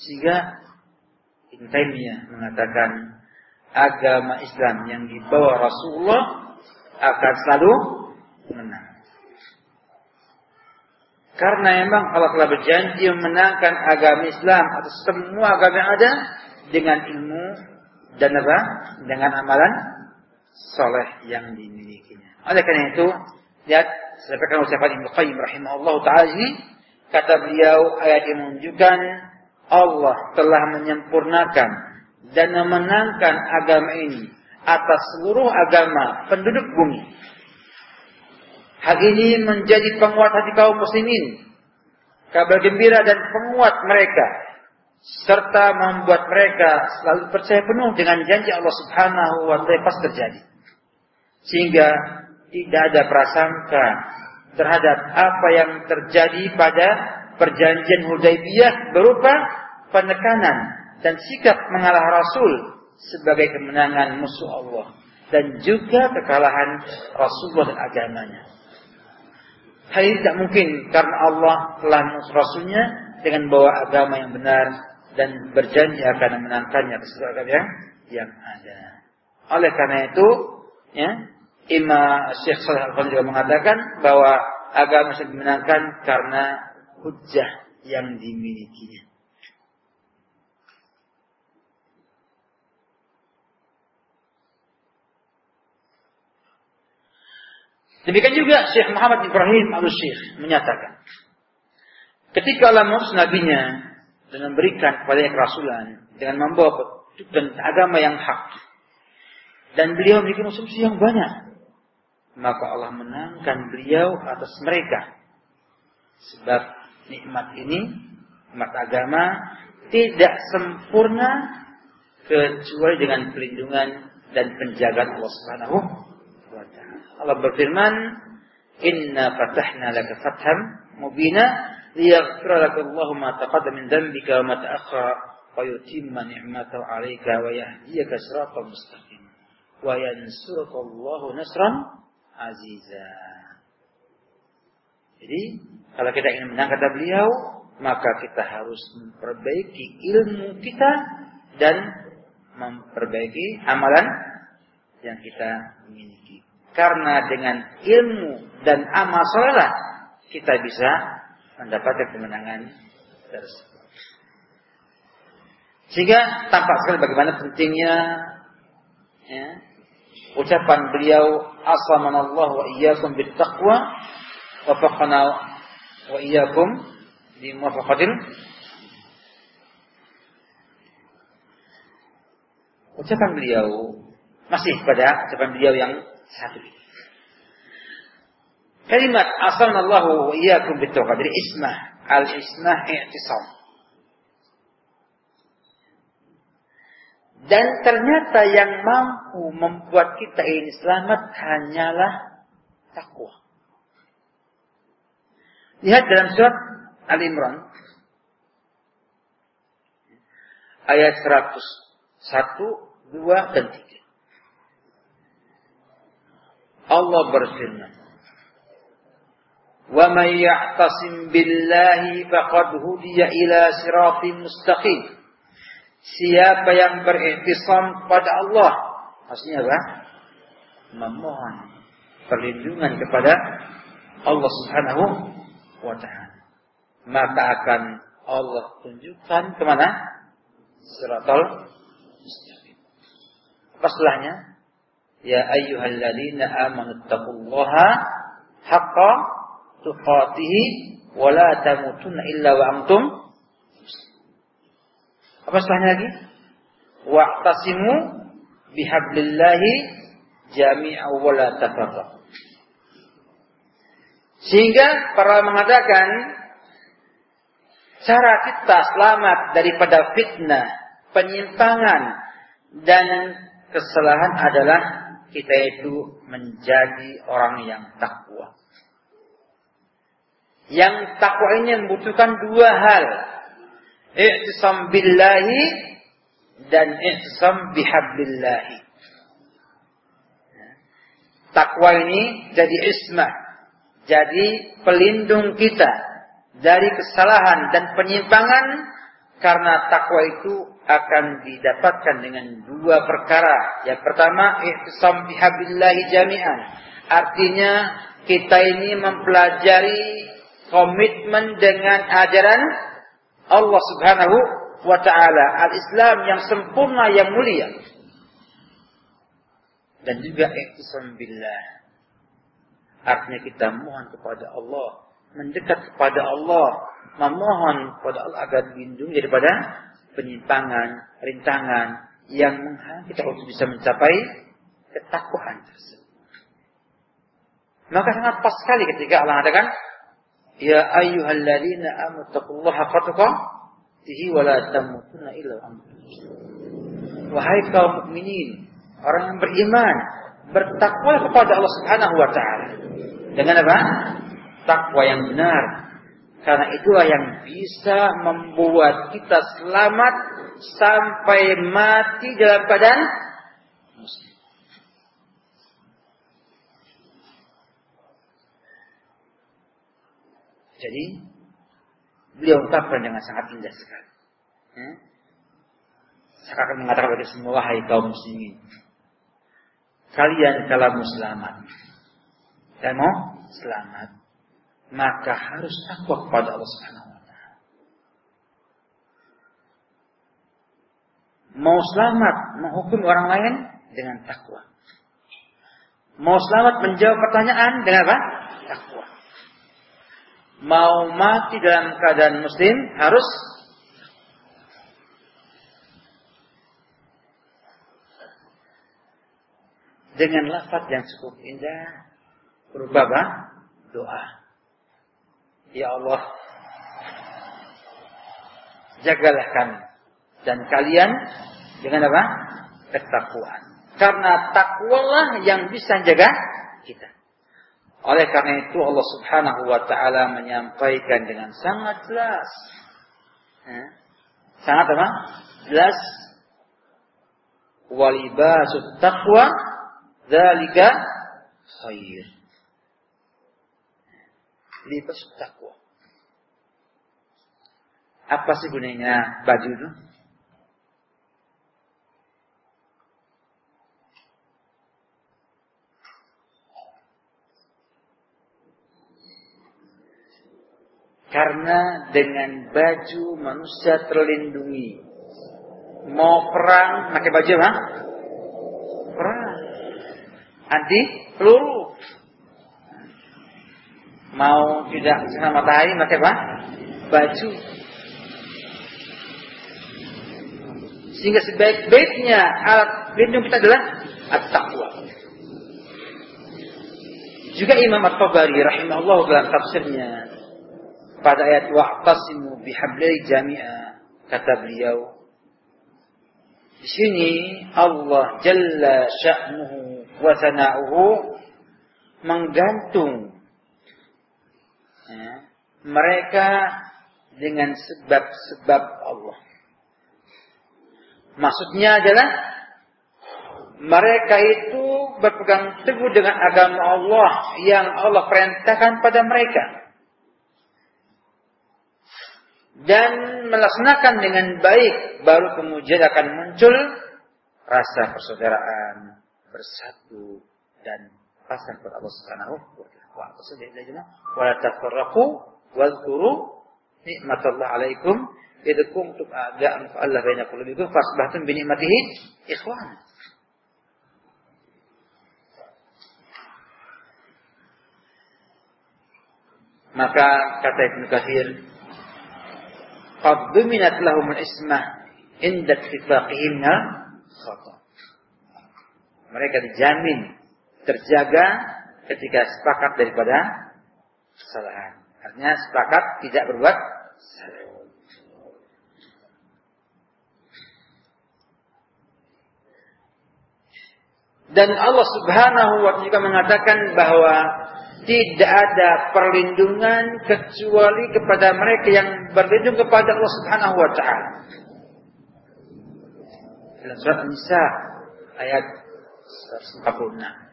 S1: Sehingga Ibn mengatakan agama Islam yang dibawa Rasulullah akan selalu menang. Karena memang Allah telah berjanji memenangkan agama Islam atau semua agama yang ada dengan ilmu dan apa? Dengan amalan soleh yang dimilikinya. Oleh karena itu, lihat sampaikan ucapan Ibnu Qayyim rahimahullah taala ini kata beliau ayat yang menunjukkan Allah telah menyempurnakan dan memenangkan agama ini atas seluruh agama penduduk bumi. Hal ini menjadi penguat hati kaum muslimin, kabar gembira dan penguat mereka, serta membuat mereka selalu percaya penuh dengan janji Allah Subhanahu wa taala pas terjadi. Sehingga tidak ada prasangka terhadap apa yang terjadi pada perjanjian Hudaybiyah berupa penekanan dan sikap mengalah Rasul sebagai kemenangan musuh Allah dan juga kekalahan Rasulullah dan agamanya. Hal ini tidak mungkin karena Allah telah mengutus Rasulnya dengan bawa agama yang benar dan berjanji akan menangkannya atas yang yang ada. Oleh karena itu, ya, Imam Syekh Salih Al juga mengatakan bahwa agama bisa dimenangkan karena hujah yang dimilikinya. Demikian juga Syekh Muhammad Ibrahim al-Syekh menyatakan, ketika Allah mengutus nabinya dan memberikan kepada kerasulan dengan membawa dan agama yang hak, dan beliau memiliki musuh yang banyak, maka Allah menangkan beliau atas mereka. Sebab nikmat ini, nikmat agama, tidak sempurna kecuali dengan perlindungan dan penjagaan Allah Subhanahu Allah berfirman, "Inna fatahna laka fatham mubina liyaghfira laka Allahu ma taqaddama min dhanbika wa ma ta'akhkhara wa yutimma ni'matahu 'alayka wa yahdiyaka siratan mustaqim wa yansuruka Allahu nasran aziza." Jadi, kalau kita ingin menang kata beliau, maka kita harus memperbaiki ilmu kita dan memperbaiki amalan yang kita miliki. Karena dengan ilmu dan amal soleh kita bisa mendapatkan kemenangan tersebut. Sehingga tampak sekali bagaimana pentingnya ya, ucapan beliau asamanallahu wa iyyakum wa faqana wa iyyakum di muwafaqatil ucapan beliau masih pada ucapan beliau yang satu. Kalimat asalnallahu wa iyyakum bitawakal dari ismah. Al-ismah i'tisam. Dan ternyata yang mampu membuat kita ini selamat hanyalah takwa. Lihat dalam surat Al-Imran ayat 101, 2 dan 3. Allah berfirman, "Wa may ya'tasim billahi faqad hudiya ila siratim mustaqim." Siapa yang beriktisam pada Allah, maksudnya apa? Memohon perlindungan kepada Allah Subhanahu wa taala. Maka akan Allah tunjukkan ke mana? Siratal mustaqim. Apa setelahnya? Ya ayyuhalladzina amanu taqullaha haqqa tuqatih wa la tamutunna illa wa antum Apa setelahnya lagi? Wa'tasimu bihablillahi jami'a wa la. Sehingga para mengatakan cara kita selamat daripada fitnah, penyimpangan dan kesalahan adalah kita itu menjadi orang yang takwa. Yang takwa ini membutuhkan dua hal. I'tisam billahi dan i'tisam bihablillahi. Takwa ini jadi ismah. Jadi pelindung kita dari kesalahan dan penyimpangan karena takwa itu akan didapatkan dengan dua perkara. Yang pertama, ihtisam bihabillahi jami'an. Artinya kita ini mempelajari komitmen dengan ajaran Allah Subhanahu wa taala, al-Islam yang sempurna yang mulia. Dan juga ihtisam billah. Artinya kita mohon kepada Allah, mendekat kepada Allah, memohon kepada Allah agar dilindungi daripada penyimpangan, rintangan yang menghalangi kita untuk bisa mencapai ketakwaan tersebut. Maka sangat pas sekali ketika Allah mengatakan, Ya ayyuhalladzina amanu taqullaha haqqa wa la tamutunna illa Wahai kaum mukminin, orang yang beriman, bertakwa kepada Allah Subhanahu wa taala. Dengan apa? Takwa yang benar, karena itulah yang bisa membuat kita selamat sampai mati dalam keadaan muslim. Jadi beliau ungkapkan dengan sangat indah sekali. Ya? Saya akan mengatakan kepada semua hai kaum muslimin. Kalian kalau selamat. Dan mau selamat maka harus takwa kepada Allah Subhanahu wa taala. Mau selamat menghukum orang lain dengan takwa. Mau selamat menjawab pertanyaan dengan apa? Takwa. Mau mati dalam keadaan muslim harus dengan lafaz yang cukup indah berupa apa? Doa. Ya Allah, jagalah kami dan kalian dengan apa? Ketakwaan. Karena takwalah yang bisa jaga kita. Oleh karena itu Allah Subhanahu wa taala menyampaikan dengan sangat jelas. Ya. Sangat apa? Jelas. Walibasut taqwa dzalika khair. Libas takwa. Apa sih gunanya baju itu? Karena dengan baju manusia terlindungi. Mau perang pakai baju apa? Perang. Anti peluru. Mau tidak kena matahari pakai apa? Baju. Sehingga sebaik-baiknya alat pelindung kita adalah at-taqwa. Juga Imam At-Tabari rahimahullah dalam tafsirnya pada ayat wa'tasimu bihablil jami'a kata beliau di sini Allah jalla sya'nuhu wa sana'uhu menggantung ya, mereka dengan sebab-sebab Allah. Maksudnya adalah mereka itu berpegang teguh dengan agama Allah yang Allah perintahkan pada mereka. Dan melaksanakan dengan baik baru kemudian akan muncul rasa persaudaraan bersatu dan pasrah kepada Allah Subhanahu wadhkuru nikmatallah alaikum idh kuntum a'da'an fa Allah baina qulubikum fasbahtum bi ni'matihi ikhwan. Maka kata Ibnu Katsir qad duminat lahumul ismah inda ittifaqihim khata. Mereka dijamin terjaga ketika sepakat daripada kesalahan. Artinya sepakat tidak berbuat salah. Dan Allah Subhanahu wa taala mengatakan bahwa tidak ada perlindungan kecuali kepada mereka yang berlindung kepada Allah Subhanahu wa taala. Dalam surat An-Nisa ayat 146.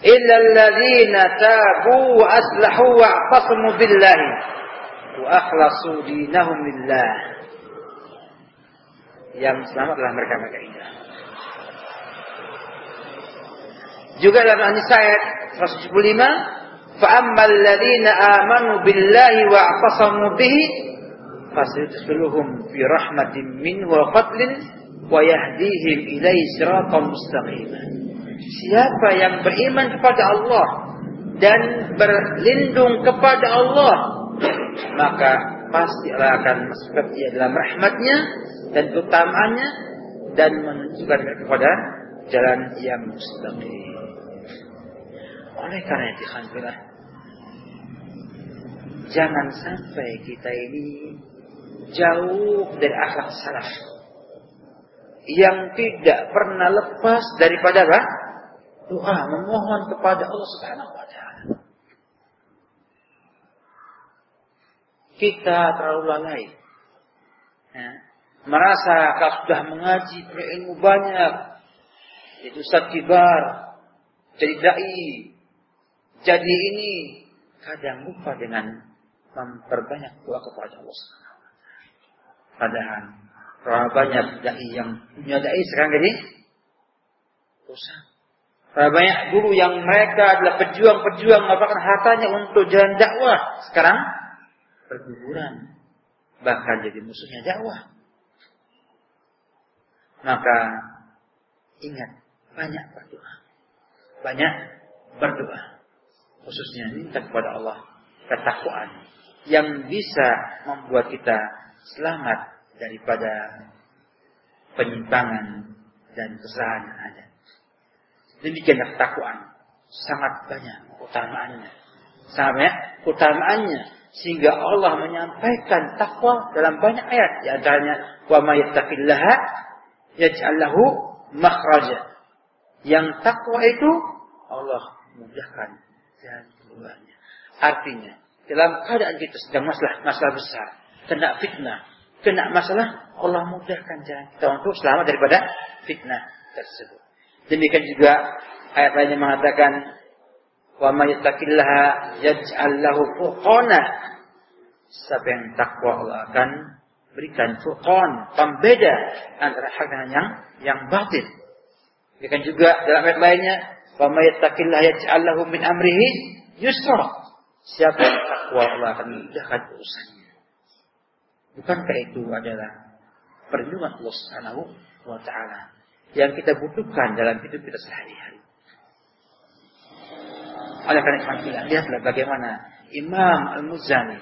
S1: Illa alladziina taabu wa aslahu wa aqtasamu billahi wa akhlasu dinahum lillah. Yang selamat adalah mereka-mereka ini. Juga dalam An-Nisa ayat 175, "Fa'ammal ladzina amanu billahi wa aqtasamu bihi fasayudkhiluhum fi rahmatin min wa fadlin wa yahdihim ilaihi siratan mustaqim." Siapa yang beriman kepada Allah dan berlindung kepada Allah, maka pasti Allah akan masukkan dia dalam rahmatnya dan keutamaannya dan menunjukkan kepada jalan yang mustaqim. Oleh karena itu, Alhamdulillah, jangan sampai kita ini jauh dari akhlak salaf yang tidak pernah lepas daripada apa? Doa memohon kepada Allah Subhanahu wa taala. Kita terlalu lalai. Ya. Merasa kalau sudah mengaji berilmu banyak, itu Ustaz kibar, jadi dai, jadi ini kadang lupa dengan memperbanyak doa kepada Allah Subhanahu Padahal berapa banyak dai yang punya dai sekarang jadi rusak. Berapa banyak dulu yang mereka adalah pejuang-pejuang mengorbankan hartanya untuk jalan dakwah. Sekarang berguguran. Bahkan jadi musuhnya dakwah. Maka ingat banyak berdoa. Banyak berdoa. Khususnya minta kepada Allah ketakwaan yang bisa membuat kita selamat daripada penyimpangan dan kesalahan yang ada. Demikian ketakwaan sangat banyak utamaannya. Sangat banyak utamaannya sehingga Allah menyampaikan takwa dalam banyak ayat di antaranya wa yattaqillaha yaj'al lahu makhraja. Yang takwa itu Allah mudahkan jalan keluarnya. Artinya, dalam keadaan kita sedang masalah masalah besar, kena fitnah, kena masalah, Allah mudahkan jalan kita untuk selamat daripada fitnah tersebut. Demikian juga ayat lainnya mengatakan wa may yattaqillaha yaj'al lahu furqana. Siapa yang takwa Allah akan berikan furqan, pembeda antara hak dengan yang yang batin. Demikian juga dalam ayat lainnya wa may yattaqillaha yaj'al lahu min amrihi yusra. Siapa yang takwa Allah akan mudahkan urusannya. Bukankah itu adalah perlindungan Allah Subhanahu wa taala yang kita butuhkan dalam hidup kita sehari-hari. Oleh karena itu, lihatlah bagaimana Imam Al-Muzani,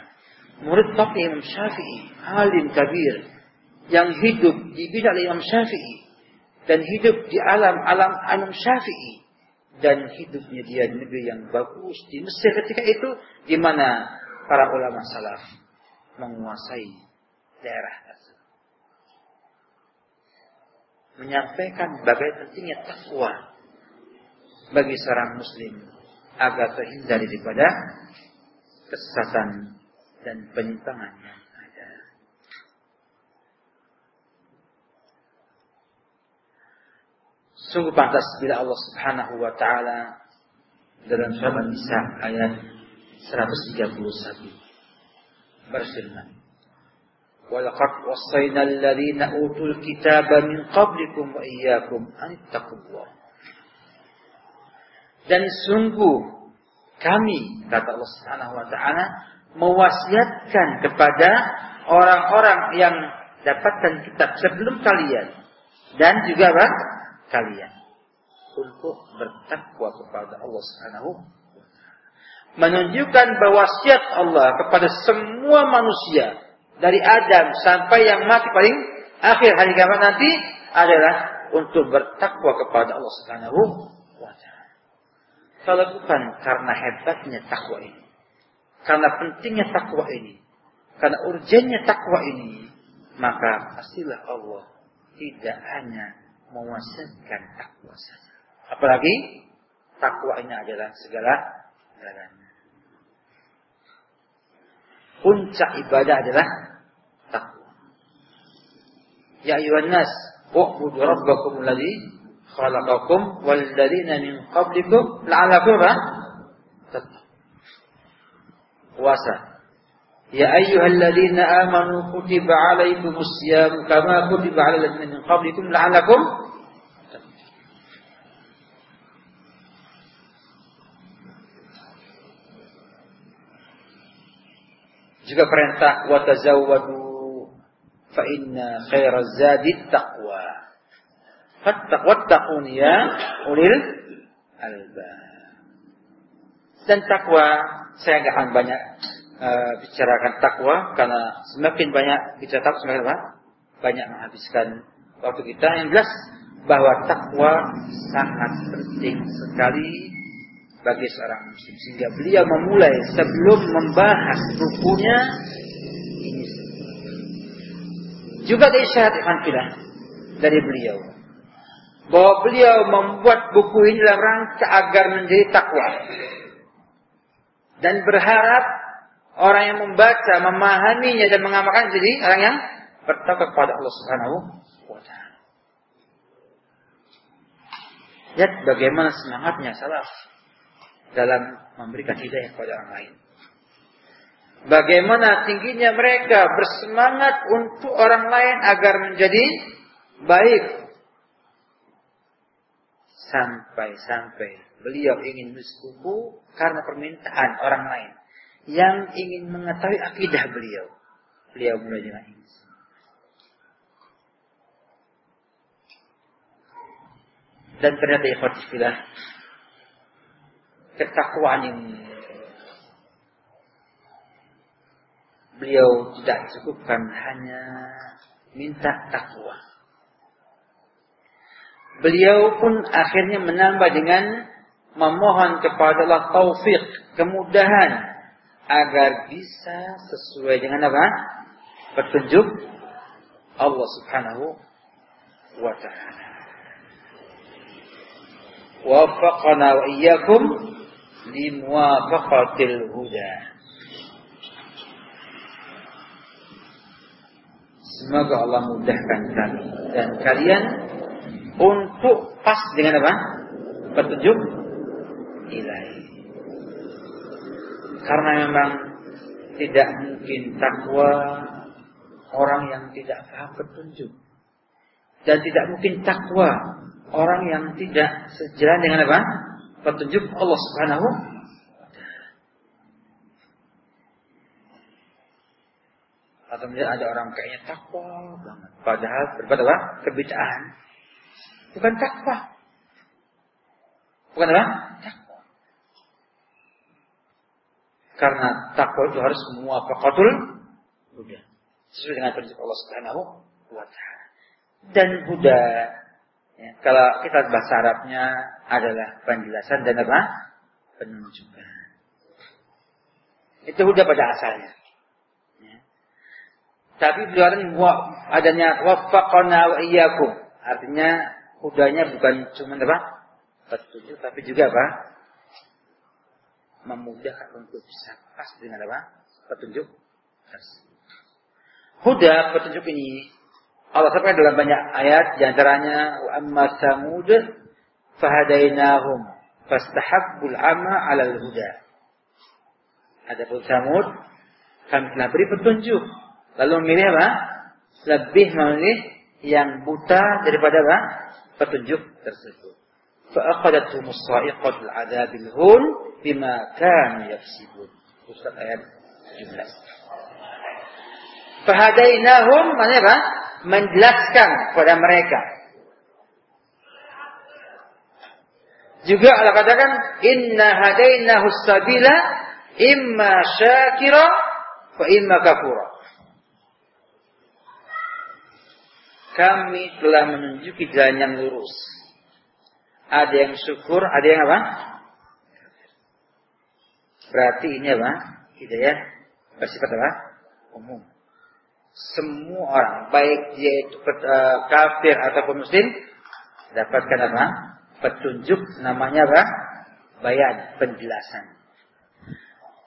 S1: murid tapi Imam Syafi'i, alim kabir, yang hidup di bidang Imam Syafi'i, dan hidup di alam-alam Imam Syafi'i, dan hidupnya dia di negeri yang bagus di Mesir ketika itu, di mana para ulama salaf menguasai daerah tersebut. Menyampaikan bagaimana pentingnya takwa bagi seorang muslim agar terhindar daripada kesesatan dan penyimpangan yang ada. Sungguh pantas bila Allah Subhanahu wa taala dalam surat An-Nisa ayat 131 berfirman ولقد وصينا الذين أوتوا الكتاب من قبلكم وإياكم أن اتقوا الله dan sungguh kami kata Allah Subhanahu wa taala mewasiatkan kepada orang-orang yang dapatkan kitab sebelum kalian dan juga apa? kalian untuk bertakwa kepada Allah Subhanahu menunjukkan bahwa wasiat Allah kepada semua manusia dari Adam sampai yang mati paling akhir hari kiamat nanti adalah untuk bertakwa kepada Allah Subhanahu kalau bukan karena hebatnya takwa ini, karena pentingnya takwa ini, karena urgennya takwa ini, maka pastilah Allah tidak hanya mewasiatkan takwa saja. Apalagi takwa ini adalah segala galanya. Puncak ibadah adalah takwa. Ya ayuhan nas, u'budu rabbakum alladhi khalaqakum wal ladzina min qablikum la'allakum puasa. Ya ayyuhalladzina amanu kutiba alaikumus siyam kama kutiba alal ladzina min qablikum la'allakum juga perintah wa tazawwadu fa inna khairaz zadi taqwa Wattaqun ya ulil albab. Dan takwa saya nggak akan banyak uh, bicarakan takwa karena semakin banyak bicara takwa semakin apa? banyak menghabiskan waktu kita. Yang jelas bahwa takwa sangat penting sekali bagi seorang muslim sehingga beliau memulai sebelum membahas bukunya ini juga isyarat dari beliau bahwa beliau membuat buku ini dalam rangka agar menjadi takwa. Dan berharap orang yang membaca, memahaminya dan mengamalkan jadi orang yang bertakwa kepada Allah Subhanahu wa taala. Lihat bagaimana semangatnya salaf dalam memberikan hidayah kepada orang lain. Bagaimana tingginya mereka bersemangat untuk orang lain agar menjadi baik Sampai-sampai beliau ingin buku karena permintaan orang lain yang ingin mengetahui akidah beliau. Beliau mulai dengan ini. Dan ternyata ikhwatifillah ketakwaan ini beliau tidak cukupkan hanya minta takwa. Beliau pun akhirnya menambah dengan memohon kepada Allah taufik, kemudahan agar bisa sesuai dengan apa? Petunjuk Allah Subhanahu wa taala. Waffaqana wa iyyakum limuwafaqatil huda. Semoga Allah mudahkan kami dan kalian untuk pas dengan apa? Petunjuk ilahi. Karena memang tidak mungkin takwa orang yang tidak paham petunjuk. Dan tidak mungkin takwa orang yang tidak sejalan dengan apa? Petunjuk Allah Subhanahu atau melihat ada orang kayaknya takwa banget. Padahal berbuat apa? Kebidaan. Bukan takwa. Bukan apa? Takwa. Karena takwa itu harus muwafaqatul huda. Sesuai dengan prinsip Allah Subhanahu wa taala. Dan huda ya, kalau kita bahasa Arabnya adalah penjelasan dan apa? Penunjukan. Itu huda pada asalnya. Tapi beliau adanya waffaqana wa iyyakum. Artinya hudanya bukan cuma apa? Petunjuk tapi juga apa? Memudahkan untuk bisa pas dengan apa? Petunjuk Huda petunjuk ini Allah sampaikan dalam banyak ayat di antaranya wa amma samud fahadainahum fastahabbul ama 'alal huda. Adapun Samud kami telah beri petunjuk lalu memilih apa? Lebih memilih yang buta daripada apa? petunjuk tersebut. Fa'aqadatum as-sa'iqatul adabil hun bima kanu yafsidun. Ustaz ayat 17. Fahadainahum mana apa? Menjelaskan kepada mereka. Juga Allah katakan inna hadainahu sabila imma syakira wa imma kafura. kami telah menunjuki jalan yang lurus. Ada yang syukur, ada yang apa? Berarti ini apa? Hidayah bersifat apa? Umum. Semua orang, baik dia itu eh, kafir ataupun muslim, dapatkan apa? Petunjuk namanya apa? Bayan, penjelasan.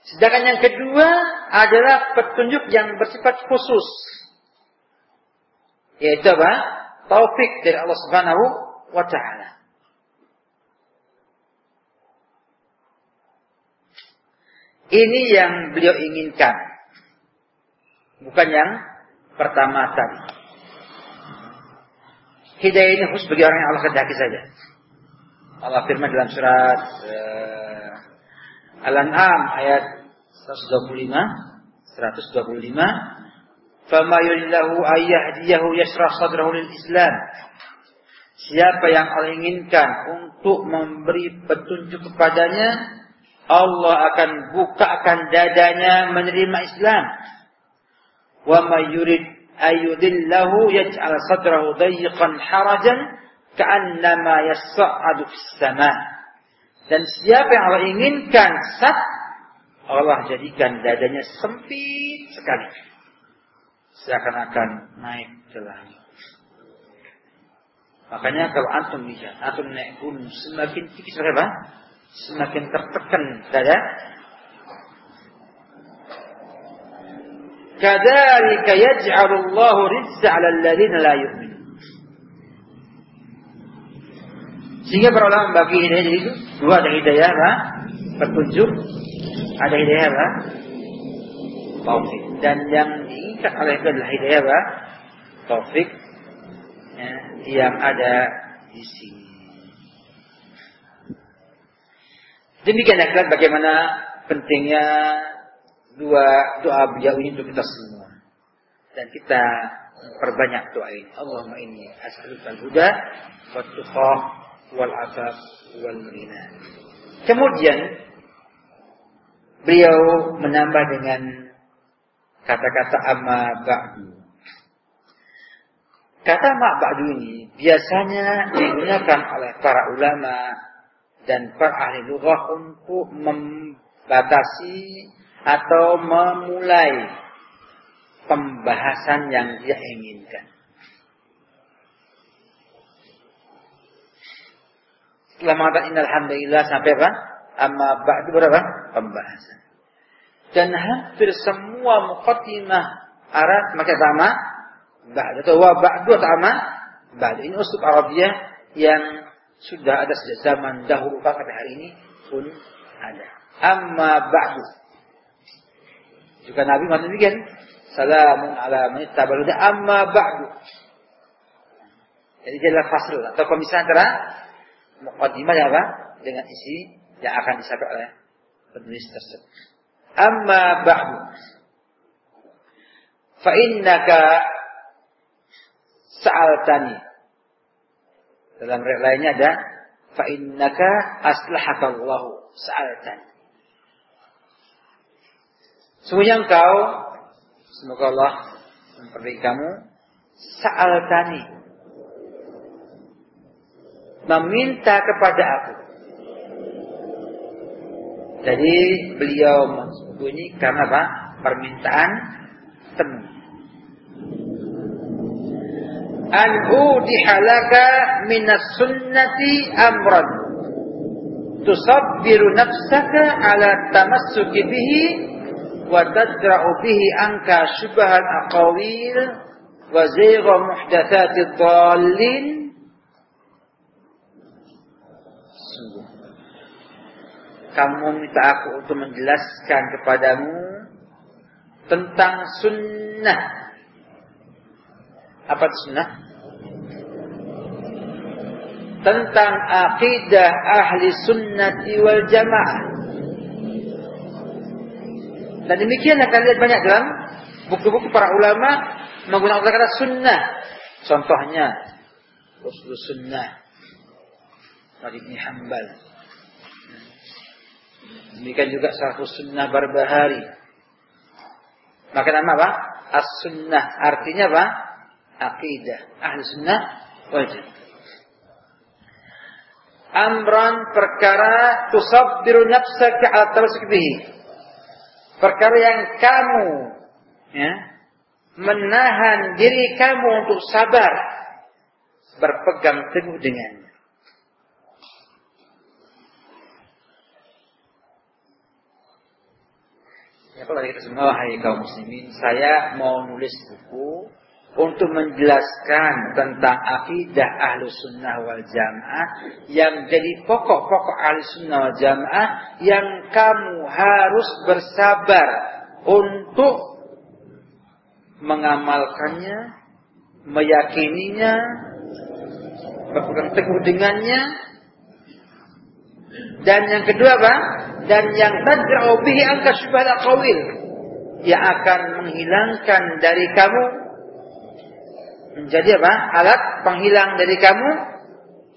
S1: Sedangkan yang kedua adalah petunjuk yang bersifat khusus yaitu apa? Taufik dari Allah Subhanahu wa taala. Ini yang beliau inginkan. Bukan yang pertama tadi. Hidayah ini khusus bagi orang yang Allah kehendaki saja. Allah firman dalam surat uh, Al-An'am ayat 125 125 فَمَا yuridillahu ayyahdiyahu yashrah sadrahu lil Islam. Siapa yang Allah inginkan untuk memberi petunjuk kepadanya, Allah akan bukakan dadanya menerima Islam. Wa may yurid ayyudillahu yaj'al sadrahu dayyqan harajan ka'annama yas'adu fis sama. Dan siapa yang Allah inginkan sat Allah jadikan dadanya sempit sekali seakan-akan naik ke langit. Makanya kalau antum lihat, antum naik gunung semakin tinggi apa? Semakin tertekan dada. Kadzalika yaj'alu Allah rizqa 'ala alladziina la yu'minun. Sehingga para ulama hidayah itu dua ada hidayah apa? Petunjuk, ada hidayah apa? Taufik. Dan yang diinginkan oleh itu adalah hidayah apa? Taufik ya, yang ada di sini. Demikian ya bagaimana pentingnya dua doa beliau ini untuk kita semua. Dan kita perbanyak doa ini. Allahumma inni as'aluka al-huda wa tuqa wal afaf wal ghina. Kemudian beliau menambah dengan kata-kata amma ba'du. Kata ma ba'du ini biasanya digunakan oleh para ulama dan para ahli lughah untuk membatasi atau memulai pembahasan yang dia inginkan. Setelah mengatakan innal hamdalillah sampai apa? Amma ba'du berapa? Pembahasan. Dan hampir semua muqaddimah Arab maka sama ba'du atau wa ba'du atau amma ba'du. Ini usul Arabiyah yang sudah ada sejak zaman dahulu sampai hari ini pun ada. Amma ba'du. Juga Nabi mengatakan demikian. Salamun ala man tabaluda amma ba'du. Jadi dia adalah fasl atau pemisahan antara muqaddimah apa? Dengan isi yang akan disampaikan oleh penulis tersebut. Amma ba'du. Fa innaka sa'altani. Dalam riwayat lainnya ada fa innaka aslahakallahu sa'altani. Sungguhnya engkau semoga Allah memperbaiki kamu sa'altani meminta kepada aku. Jadi beliau ini karena apa? Permintaan temu. An udihalaka minas sunnati amran tusabbiru nafsaka ala tamassuki bihi aqawil wa zayga muhdathati dhallin kamu minta aku untuk menjelaskan kepadamu tentang sunnah. Apa itu sunnah? Tentang akidah ahli sunnati wal jamaah. Dan demikian akan lihat banyak dalam buku-buku para ulama menggunakan kata sunnah. Contohnya, Usul Sunnah. Malik bin Hanbal Demikian juga satu sunnah barbahari. Maka nama apa? As-sunnah. Artinya apa? Aqidah. Ahli sunnah wajib. Amran perkara tusabbiru nafsaka ala tamasuk bihi. Perkara yang kamu ya, menahan diri kamu untuk sabar berpegang teguh dengan Ya, kalau kita semua, hai kaum muslimin, saya mau nulis buku untuk menjelaskan tentang akidah ahlu sunnah wal jamaah yang jadi pokok-pokok ahlu sunnah wal jamaah yang kamu harus bersabar untuk mengamalkannya, meyakininya, berpegang teguh dengannya, dan yang kedua apa? Dan yang tadra'u bihi angka syubhat qawil yang akan menghilangkan dari kamu menjadi apa? Alat penghilang dari kamu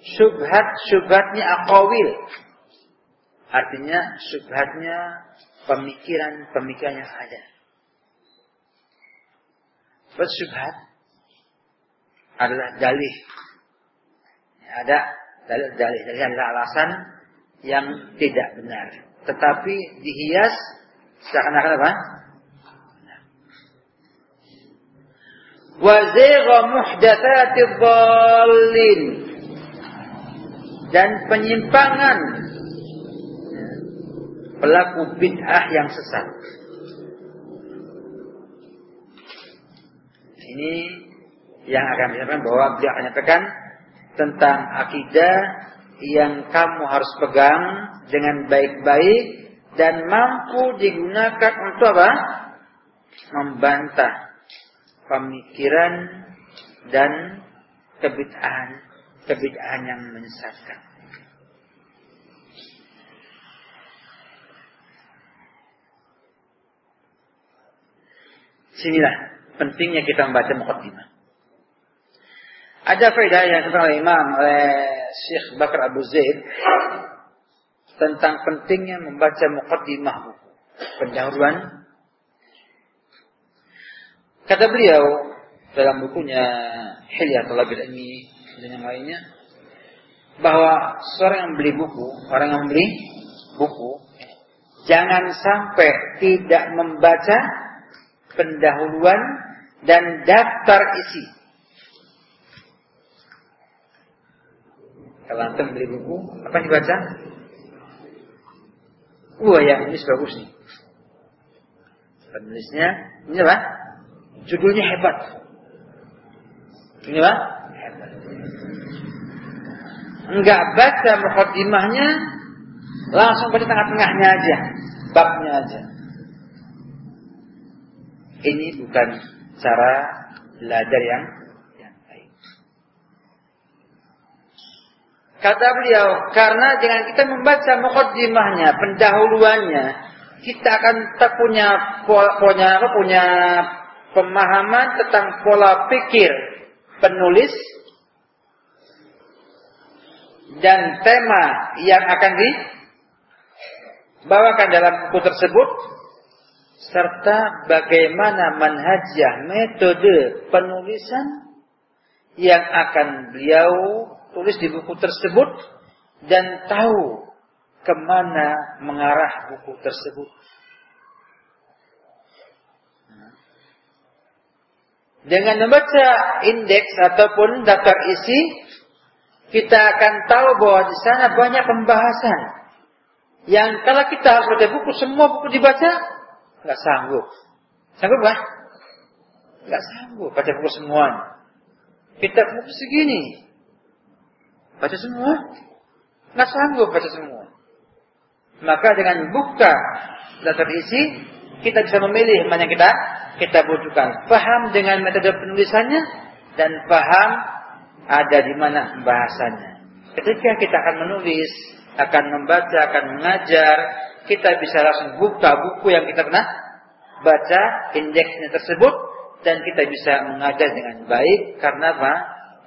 S1: syubhat-syubhatnya aqawil. Artinya syubhatnya pemikiran-pemikiran yang ada. Sebab syubhat adalah dalih. Ada dalih-dalih. Dalih adalah alasan yang tidak benar. Tetapi dihias seakan-akan apa? Wa zigha muhdatsatiz dhallin dan penyimpangan pelaku bid'ah yang sesat. Ini yang akan disampaikan bahwa beliau menyatakan tentang akidah yang kamu harus pegang dengan baik-baik dan mampu digunakan untuk apa? Membantah pemikiran dan kebid'ahan kebid'ahan yang menyesatkan. Sinilah pentingnya kita membaca mukaddimah. Ada faedah yang disampaikan oleh Imam oleh Syekh Bakar Abu Zaid tentang pentingnya membaca muqaddimah buku. Pendahuluan. Kata beliau dalam bukunya Hilya Talabil Ilmi dan yang lainnya bahwa seorang yang beli buku, orang yang beli buku, jangan sampai tidak membaca pendahuluan dan daftar isi. Kalau antum beli buku, apa yang dibaca? Wah yang ini bagus nih. Penulisnya, ini apa? Judulnya hebat. Ini apa? Hebat. Enggak baca mukaddimahnya, langsung baca tengah-tengahnya aja, babnya aja. Ini bukan cara belajar yang yang baik. Kata beliau, karena dengan kita membaca mukaddimahnya, pendahuluannya, kita akan tak punya punya punya pemahaman tentang pola pikir penulis dan tema yang akan dibawakan dalam buku tersebut serta bagaimana manhajah metode penulisan yang akan beliau tulis di buku tersebut dan tahu ke mana mengarah buku tersebut. Dengan membaca indeks ataupun daftar isi, kita akan tahu bahwa di sana banyak pembahasan. Yang kalau kita harus baca buku, semua buku dibaca, nggak sanggup. Sanggup nggak? Nggak sanggup baca buku semua. Kita buku segini, baca semua, nggak sanggup baca semua. Maka dengan buka daftar isi, kita bisa memilih mana kita kita butuhkan. Paham dengan metode penulisannya dan paham ada di mana bahasanya. Ketika kita akan menulis, akan membaca, akan mengajar, kita bisa langsung buka buku yang kita pernah baca, indeksnya tersebut, dan kita bisa mengajar dengan baik karena apa?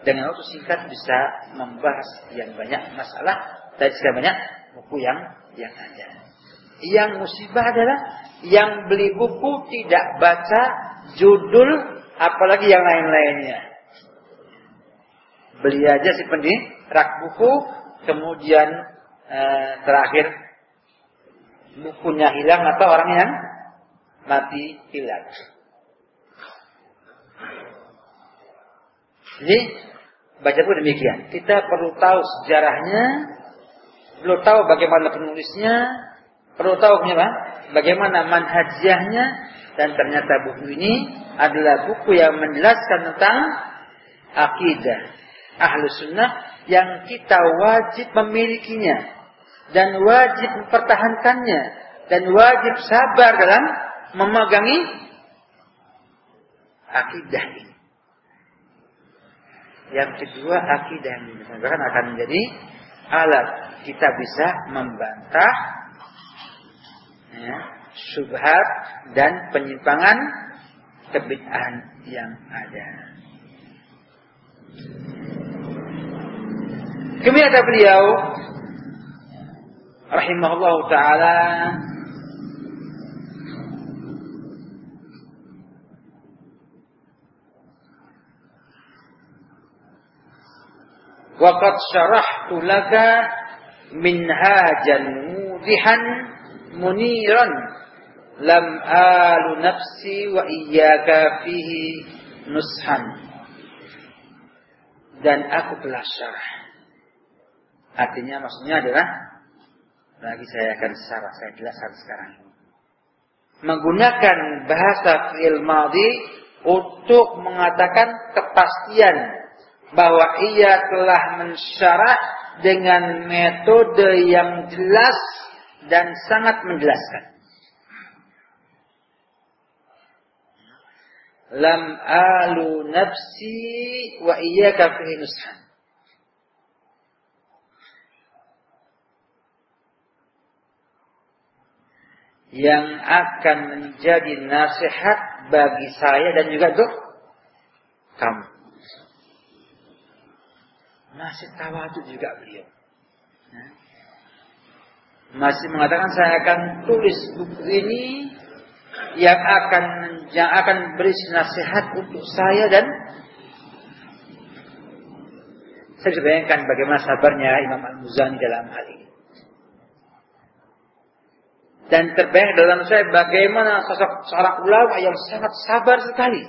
S1: Dengan waktu singkat bisa membahas yang banyak masalah dan sekian banyak buku yang yang ada. Yang musibah adalah yang beli buku tidak baca judul apalagi yang lain-lainnya. Beli aja si di rak buku, kemudian eh, terakhir bukunya hilang atau orang yang mati hilang. Jadi baca buku demikian. Kita perlu tahu sejarahnya, perlu tahu bagaimana penulisnya, perlu tahu bagaimana manhajahnya dan ternyata buku ini adalah buku yang menjelaskan tentang akidah ahlu sunnah yang kita wajib memilikinya dan wajib mempertahankannya dan wajib sabar dalam memegangi akidah ini. Yang kedua akidah disampaikan akan menjadi alat kita bisa membantah ya, subhat dan penyimpangan kebid'ahan yang ada. Kemudian kata beliau rahimahullah taala Waqad syarahtu laka minhajan mudihan muniran. Lam alu nafsi wa iyyaka fihi nushan. Dan aku telah syarah. Artinya maksudnya adalah lagi saya akan syarah saya jelaskan sekarang. Menggunakan bahasa fi'il madhi untuk mengatakan kepastian bahwa ia telah mensyarah dengan metode yang jelas dan sangat menjelaskan. Lam alu nafsi wa iyyaka fihi nushan. Yang akan menjadi nasihat bagi saya dan juga untuk kamu. Masih tawadu juga beliau. Nah. Masih mengatakan saya akan tulis buku ini yang akan yang akan berisi nasihat untuk saya dan saya bisa bayangkan bagaimana sabarnya Imam Al-Muzani dalam hal ini. Dan terbayang dalam saya bagaimana sosok seorang ulama yang sangat sabar sekali.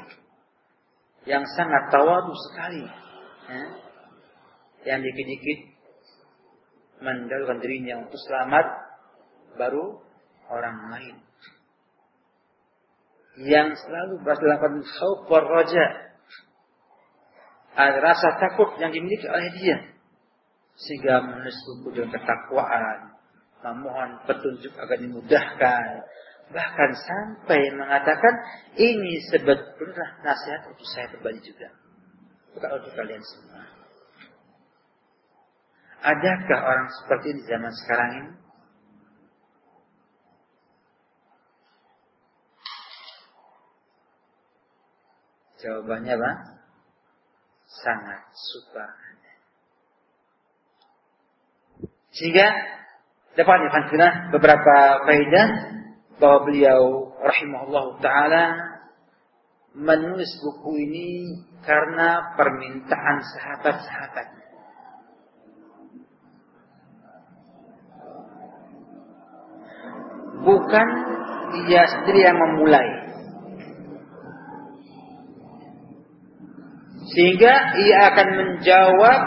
S1: Yang sangat tawadu sekali. Ya. Yang dikit-dikit mendahulukan dirinya untuk selamat baru orang lain. Yang selalu berlakukan khauf raja. Ada rasa takut yang dimiliki oleh dia. Sehingga menulis buku dengan ketakwaan, memohon petunjuk agar dimudahkan. Bahkan sampai mengatakan ini sebetulnya nasihat untuk saya pribadi juga. Bukan untuk kalian semua. Adakah orang seperti ini zaman sekarang ini? Jawabannya apa? Sangat suka. Sehingga dapat dikatakan beberapa faedah bahwa beliau rahimahullah taala menulis buku ini karena permintaan sahabat-sahabat. Bukan dia sendiri yang memulai. Sehingga ia akan menjawab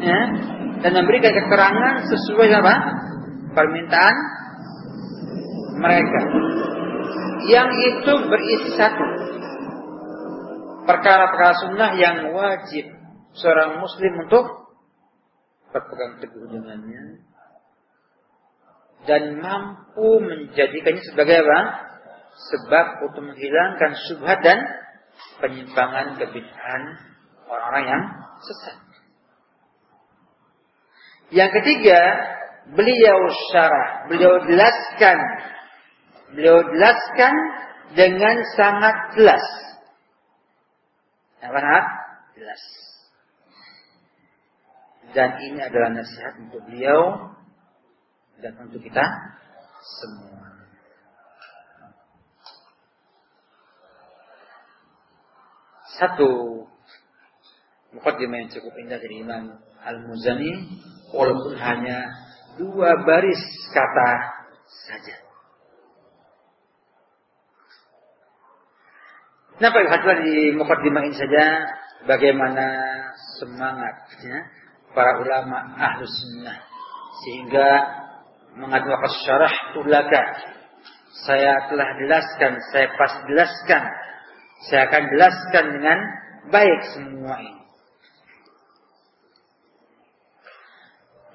S1: ya, dan memberikan keterangan sesuai apa? permintaan mereka. Yang itu berisi satu. Perkara-perkara sunnah yang wajib seorang muslim untuk berpegang teguh dengannya dan mampu menjadikannya sebagai apa? Sebab untuk menghilangkan subhat dan penyimpangan kebid'ahan orang-orang yang sesat. Yang ketiga, beliau syarah, beliau jelaskan, beliau jelaskan dengan sangat jelas. Sangat jelas. Dan ini adalah nasihat untuk beliau dan untuk kita semua. Satu mukaddimah yang cukup indah dari Imam Al-Muzani walaupun hanya dua baris kata saja. Kenapa lihatlah di mukaddimah ini saja bagaimana semangatnya para ulama ahlus sunnah sehingga mengatakan syarah tulaka saya telah jelaskan saya pas jelaskan saya akan jelaskan dengan baik semua ini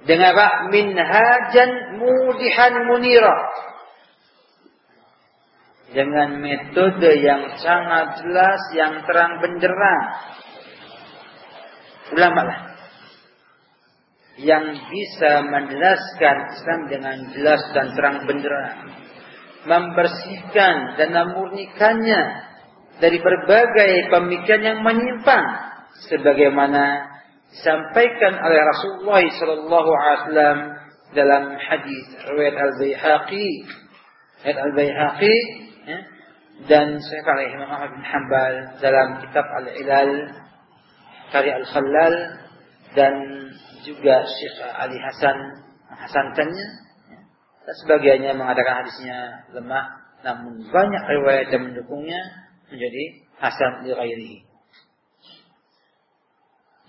S1: dengan apa? Minhajan mudihan munira. Dengan metode yang sangat jelas, yang terang benderang. Ulama lah. Yang bisa menjelaskan Islam dengan jelas dan terang benderang. Membersihkan dan memurnikannya dari berbagai pemikiran yang menyimpang. Sebagaimana disampaikan oleh Rasulullah sallallahu alaihi wasallam dalam hadis riwayat Al-Baihaqi riwayat Al-Baihaqi ya, dan Syekh alaihi Imam Ahmad bin Hanbal dalam kitab Al-Ilal karya Al-Khallal dan juga Syekh Ali Hasan hasankannya ya. dan sebagiannya mengatakan hadisnya lemah namun banyak riwayat yang mendukungnya menjadi hasan li ghairihi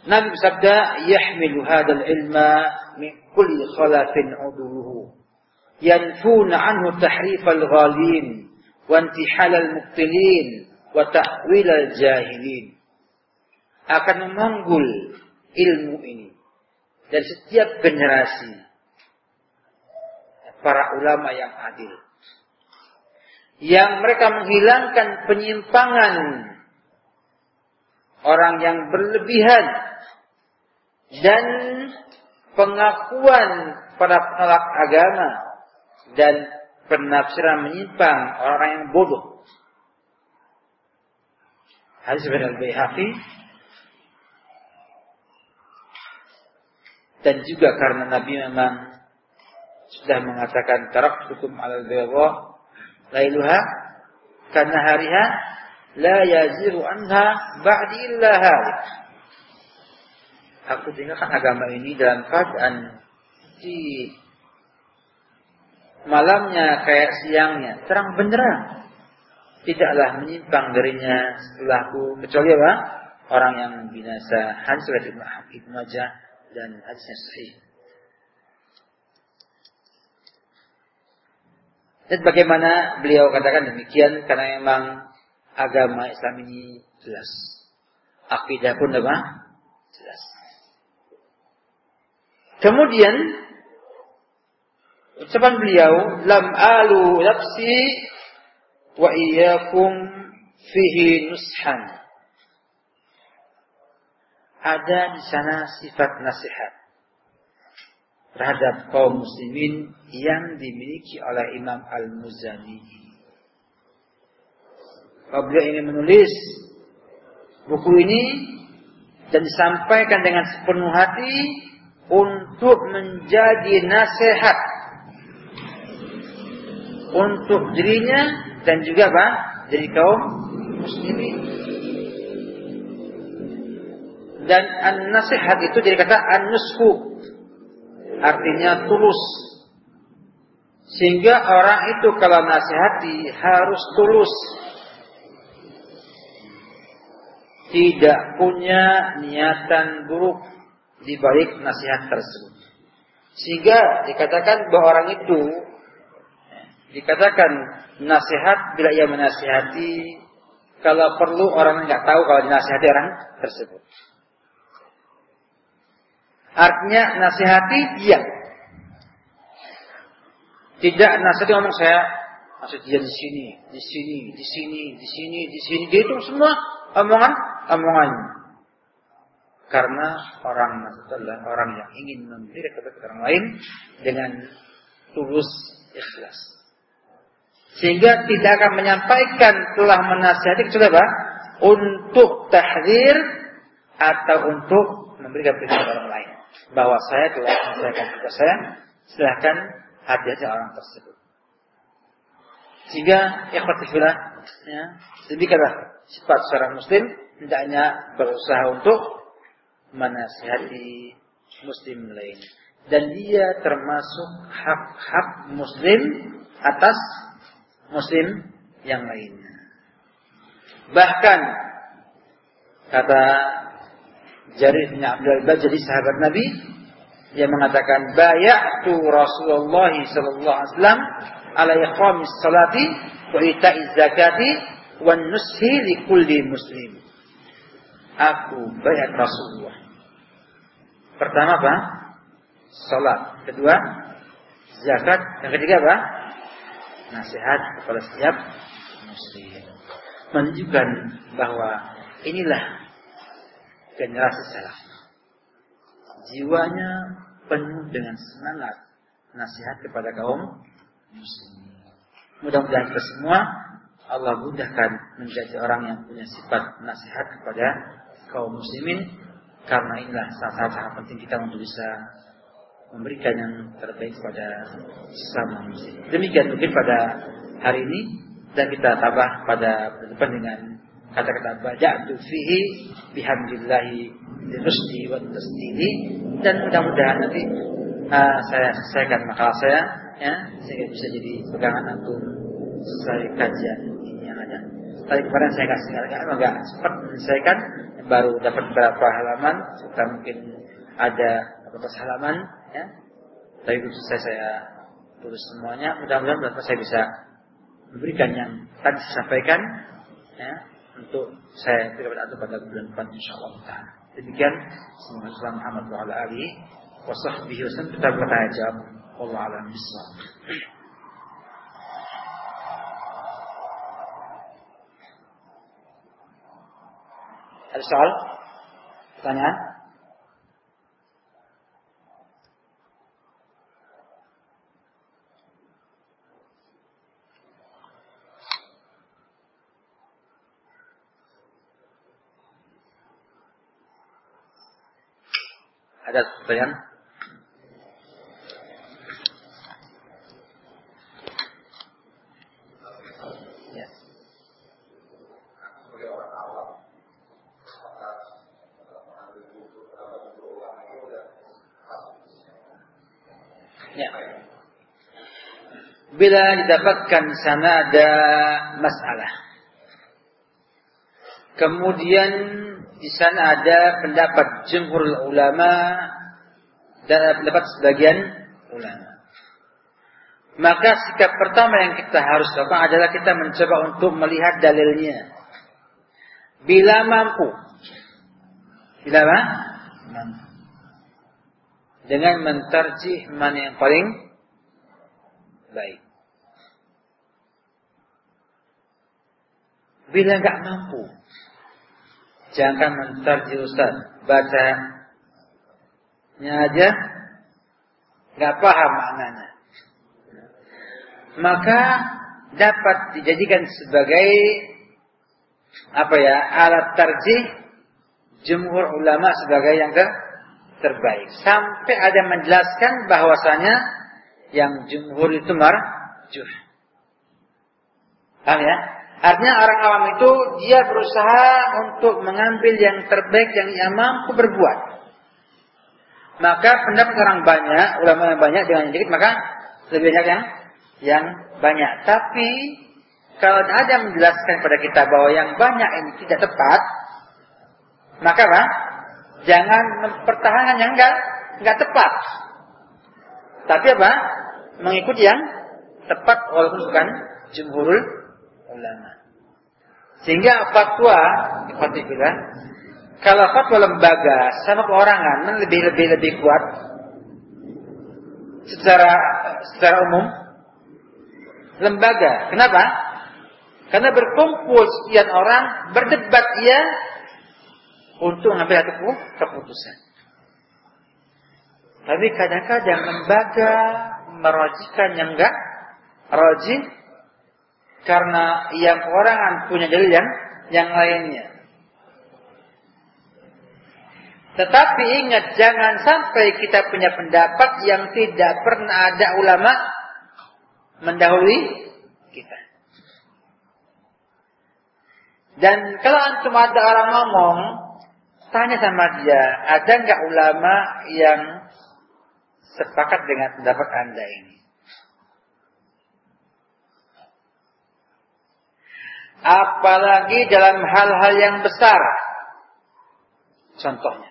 S1: Nabi bersabda, "Yahmilu hadzal ilma min kulli khalafin uduhu, yanfuna anhu tahrif al-ghalin wa intihal al-mubtilin wa ta'wil al-jahilin." Akan memanggul ilmu ini dari setiap generasi para ulama yang adil yang mereka menghilangkan penyimpangan orang yang berlebihan dan pengakuan pada penolak agama dan penafsiran menyimpang orang-orang yang bodoh. Hadis dari Al-Baihaqi dan juga karena Nabi memang sudah mengatakan tarak hukum al bayda lailuha karena hariha la yaziru anha ba'di illa halik. Aku tinggalkan agama ini dalam keadaan di malamnya kayak siangnya, terang benderang. Tidaklah menyimpang darinya setelahku kecuali apa? Orang yang binasa. Hadis Ibnu Majah dan hadisnya sahih. Dan bagaimana beliau katakan demikian karena memang agama Islam ini jelas. Akidah pun apa? Jelas. Kemudian ucapan beliau lam alu nafsi wa iyyakum fihi nushan. Ada di sana sifat nasihat terhadap kaum muslimin yang dimiliki oleh Imam Al-Muzani. Beliau ini menulis buku ini dan disampaikan dengan sepenuh hati untuk menjadi nasihat untuk dirinya dan juga apa? Dari kaum muslimin. Dan an-nasihat itu dari kata an-nushu. Artinya tulus. Sehingga orang itu kalau nasihati harus tulus. Tidak punya niatan buruk di balik nasihat tersebut. Sehingga dikatakan bahwa orang itu dikatakan nasihat bila ia menasihati kalau perlu orang nggak tahu kalau dinasihati orang tersebut. Artinya nasihati dia. Tidak nasihati ngomong saya maksud dia di sini, di sini, di sini, di sini, di sini. Dia itu semua omongan omongannya. Karena orang adalah orang yang ingin memberi kepada orang lain dengan tulus ikhlas. Sehingga tidak akan menyampaikan telah menasihati kecuali apa? Untuk tahdir atau untuk memberikan kepada orang lain. Bahwa saya telah menasihkan kepada saya, silahkan hati-hati orang tersebut. Sehingga ikhwatifillah, ya, demikianlah sifat seorang muslim hendaknya berusaha untuk menasihati muslim lain dan dia termasuk hak-hak muslim atas muslim yang lainnya. Bahkan kata Jarir bin Abdul Bajali sahabat Nabi dia mengatakan bayatu Rasulullah sallallahu alaihi wasallam ala iqamis salati wa ita'iz zakati wa nushi li kulli muslim. Aku bayat Rasulullah Pertama apa? Salat. Kedua, zakat. Yang ketiga apa? Nasihat kepada setiap muslim. Menunjukkan bahwa inilah generasi salaf. Jiwanya penuh dengan semangat nasihat kepada kaum muslim. Mudah-mudahan kita semua Allah mudahkan menjadi orang yang punya sifat nasihat kepada kaum muslimin karena inilah saat-saat sangat penting kita untuk bisa memberikan yang terbaik kepada sesama muslim. Demikian mungkin pada hari ini dan kita tambah pada depan dengan kata-kata baja'tu fihi bihamdillahi dirusdi wa tasdili dan mudah-mudahan nanti uh, saya selesaikan makalah saya ya sehingga bisa jadi pegangan untuk selesai kajian ini yang ada. Tadi kemarin saya kasih agak cepat menyelesaikan baru dapat berapa halaman, serta mungkin ada beberapa halaman, ya. Tapi saya saya tulis semuanya. Mudah-mudahan saya bisa memberikan yang tadi saya sampaikan, ya, untuk saya berikan atau pada bulan depan insya Allah. Demikian semoga Islam Muhammad wa ala alihi wa sahbihi wasallam kita bertanya jawab. Allah alam bismillah. Ada soal? Pertanyaan? Ada pertanyaan? Ya. Ya. Bila didapatkan sana ada masalah. Kemudian di sana ada pendapat jumhur ulama dan pendapat sebagian ulama. Maka sikap pertama yang kita harus lakukan adalah kita mencoba untuk melihat dalilnya. Bila mampu. Bila? Mampu. Dengan mentarjih mana yang paling baik. Bila nggak mampu, jangan mentarjih Ustaz. Baca aja nggak paham maknanya maka dapat dijadikan sebagai apa ya alat tarjih jumhur ulama sebagai yang ter terbaik sampai ada menjelaskan bahwasanya yang jumhur itu marjuh. Paham ya? Artinya orang awam itu dia berusaha untuk mengambil yang terbaik yang ia mampu berbuat. Maka pendapat orang banyak, ulama yang banyak dengan yang sedikit, maka lebih banyak yang yang banyak. Tapi kalau ada menjelaskan kepada kita bahwa yang banyak ini tidak tepat, maka apa? Jangan mempertahankan yang enggak enggak tepat. Tapi apa? Mengikuti yang tepat walaupun bukan jumhurul ulama. Sehingga fatwa fatwa kalau fatwa lembaga sama perorangan lebih lebih lebih kuat secara secara umum lembaga. Kenapa? Karena berkumpul sekian orang berdebat ia untuk mengambil satu keputusan. Tapi kadang-kadang lembaga merojikan yang enggak rojih karena yang orang punya dalil yang yang lainnya. Tetapi ingat jangan sampai kita punya pendapat yang tidak pernah ada ulama mendahului kita. Dan kalau antum ada orang ngomong, tanya sama dia, ada nggak ulama yang sepakat dengan pendapat anda ini? Apalagi dalam hal-hal yang besar. Contohnya.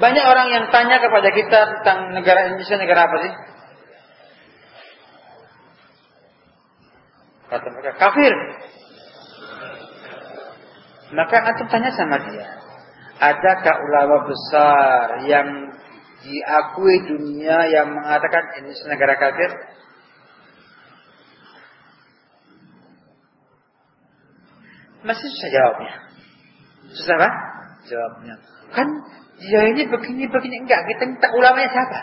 S1: Banyak orang yang tanya kepada kita tentang negara Indonesia negara apa sih? Kata mereka kafir. Maka antum tanya sama dia, adakah ulama besar yang diakui dunia yang mengatakan ini negara kafir? Masih susah jawabnya. Susah apa? Jawabnya. Kan dia ini begini begini enggak kita minta ulamanya siapa?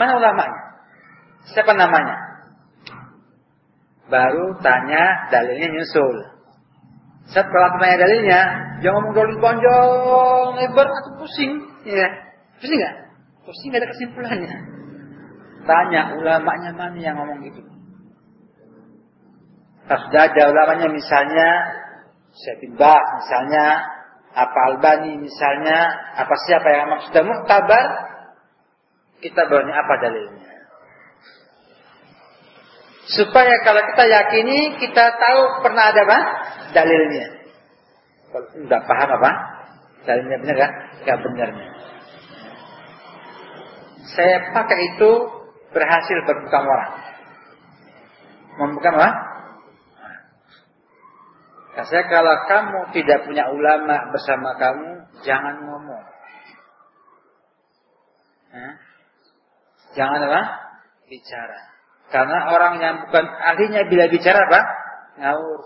S1: Mana ulamanya? Siapa namanya? Baru tanya dalilnya nyusul. Saat kalau tanya dalilnya, jangan ngomong dalil panjang, lebar atau pusing, ya. Pusing nggak? Pusing nggak ada kesimpulannya. Tanya ulamanya mana yang ngomong gitu. Kalau sudah ada ulamanya misalnya Syekh bin misalnya apa Albani misalnya apa siapa yang maksudnya muktabar kita berani apa dalilnya? Supaya kalau kita yakini, kita tahu pernah ada apa? Dalilnya. Kalau tidak paham apa? Dalilnya benar kan? Tidak benarnya. Saya pakai itu berhasil berbuka orang. Membuka apa? Saya kalau kamu tidak punya ulama bersama kamu, jangan ngomong. Hah? Jangan apa? Bicara. Karena orang yang bukan ahlinya bila bicara apa? Ngawur.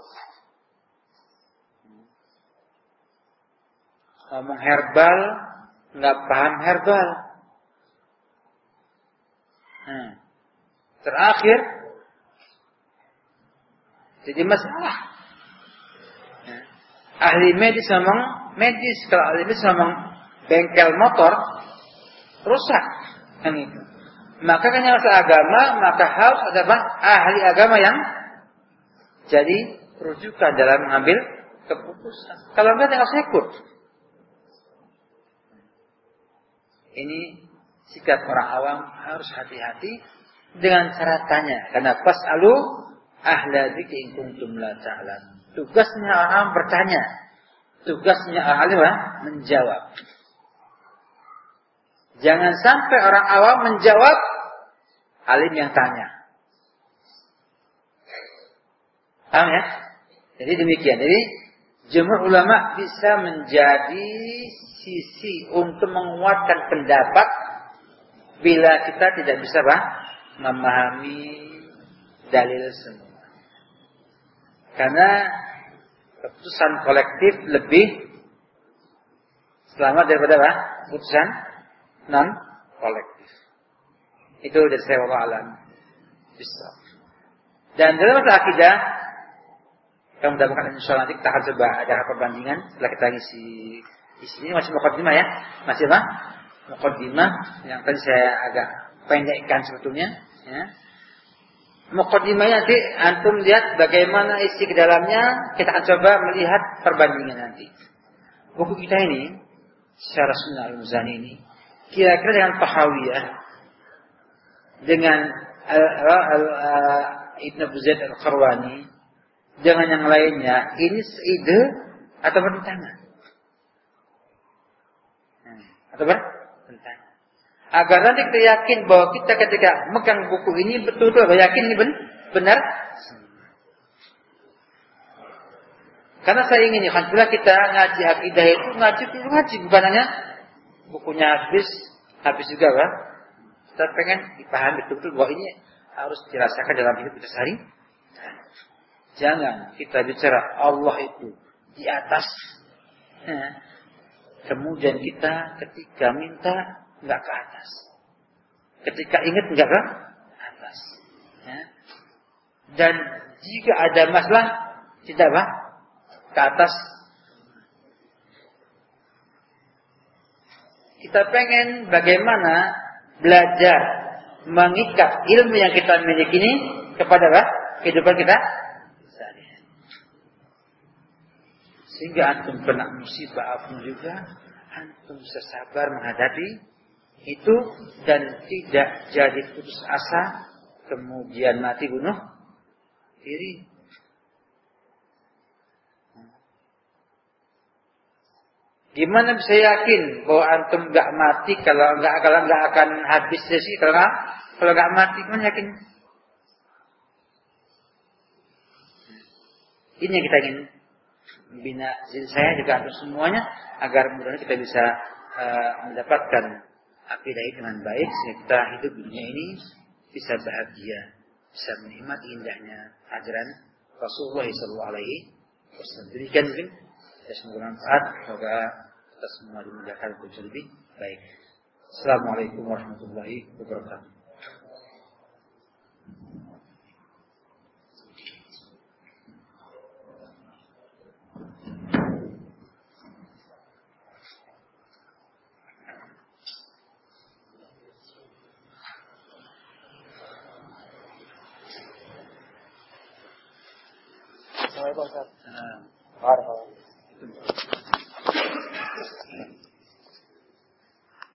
S1: Ngomong herbal, nggak paham herbal. Hmm. Terakhir jadi masalah. Ya. Ahli medis memang medis kalau ahli medis memang bengkel motor rusak kan itu. Maka kan yang agama maka harus ada ahli agama yang jadi rujukan dalam mengambil keputusan. Kalau enggak harus ikut. Ini sikap orang awam harus hati-hati dengan cara tanya. Karena pas alu ahla dzikri in la ta'lam. Tugasnya orang bertanya. Tugasnya orang alim menjawab. Jangan sampai orang awam menjawab alim yang tanya. Paham ya? Jadi demikian. Jadi jumhur ulama bisa menjadi sisi untuk menguatkan pendapat bila kita tidak bisa bah, memahami dalil semua. Karena keputusan kolektif lebih selamat daripada bah, keputusan non kolektif. Itu dari saya Allah alam. Bisa. Dan dalam masalah akidah, kita mendapatkan insya Allah nanti kita akan coba ada perbandingan setelah kita isi di sini masih mukadimah ya, masih apa? Mukadimah yang tadi saya agak pendekkan sebetulnya. Ya. Nanti antum lihat bagaimana isi ke dalamnya, kita akan coba melihat perbandingan nanti. Buku kita ini secara sunnah al-muzani ini kira-kira dengan Pahawiyah dengan uh, uh, Ibn Abu Zaid al-Qarwani dengan yang lainnya ini seide atau bertentangan hmm. atau bertentangan agar nanti kita yakin bahwa kita ketika megang buku ini betul-betul yakin ini benar karena saya ingin ya Alhamdulillah kita ngaji akidah itu ngaji dulu ngaji bukan hanya bukunya habis habis juga kan kita pengen dipahami betul-betul bahwa ini harus dirasakan dalam hidup kita sehari Jangan kita bicara Allah itu di atas. Ya. Kemudian kita ketika minta nggak ke atas. Ketika ingat nggak ke atas. Ya. Dan jika ada masalah tidak apa? Ke atas. Kita pengen bagaimana belajar mengikat ilmu yang kita miliki ini kepada apa? kehidupan kita Sehingga antum kena musibah apa pun juga, antum bisa sabar menghadapi itu dan tidak jadi putus asa, kemudian mati bunuh diri. Gimana bisa yakin bahwa antum nggak mati kalau nggak kalau nggak akan habis sesi kalau kalau nggak mati gimana yakin? Ini yang kita ingin bina saya juga untuk semuanya agar mudah kita bisa uh, mendapatkan akidah dengan baik kita hidup dunia ini bisa bahagia, bisa menikmati indahnya ajaran Rasulullah SAW. Demikian mungkin ya semoga manfaat, semoga kita semua dimudahkan untuk lebih baik. Assalamualaikum warahmatullahi wabarakatuh.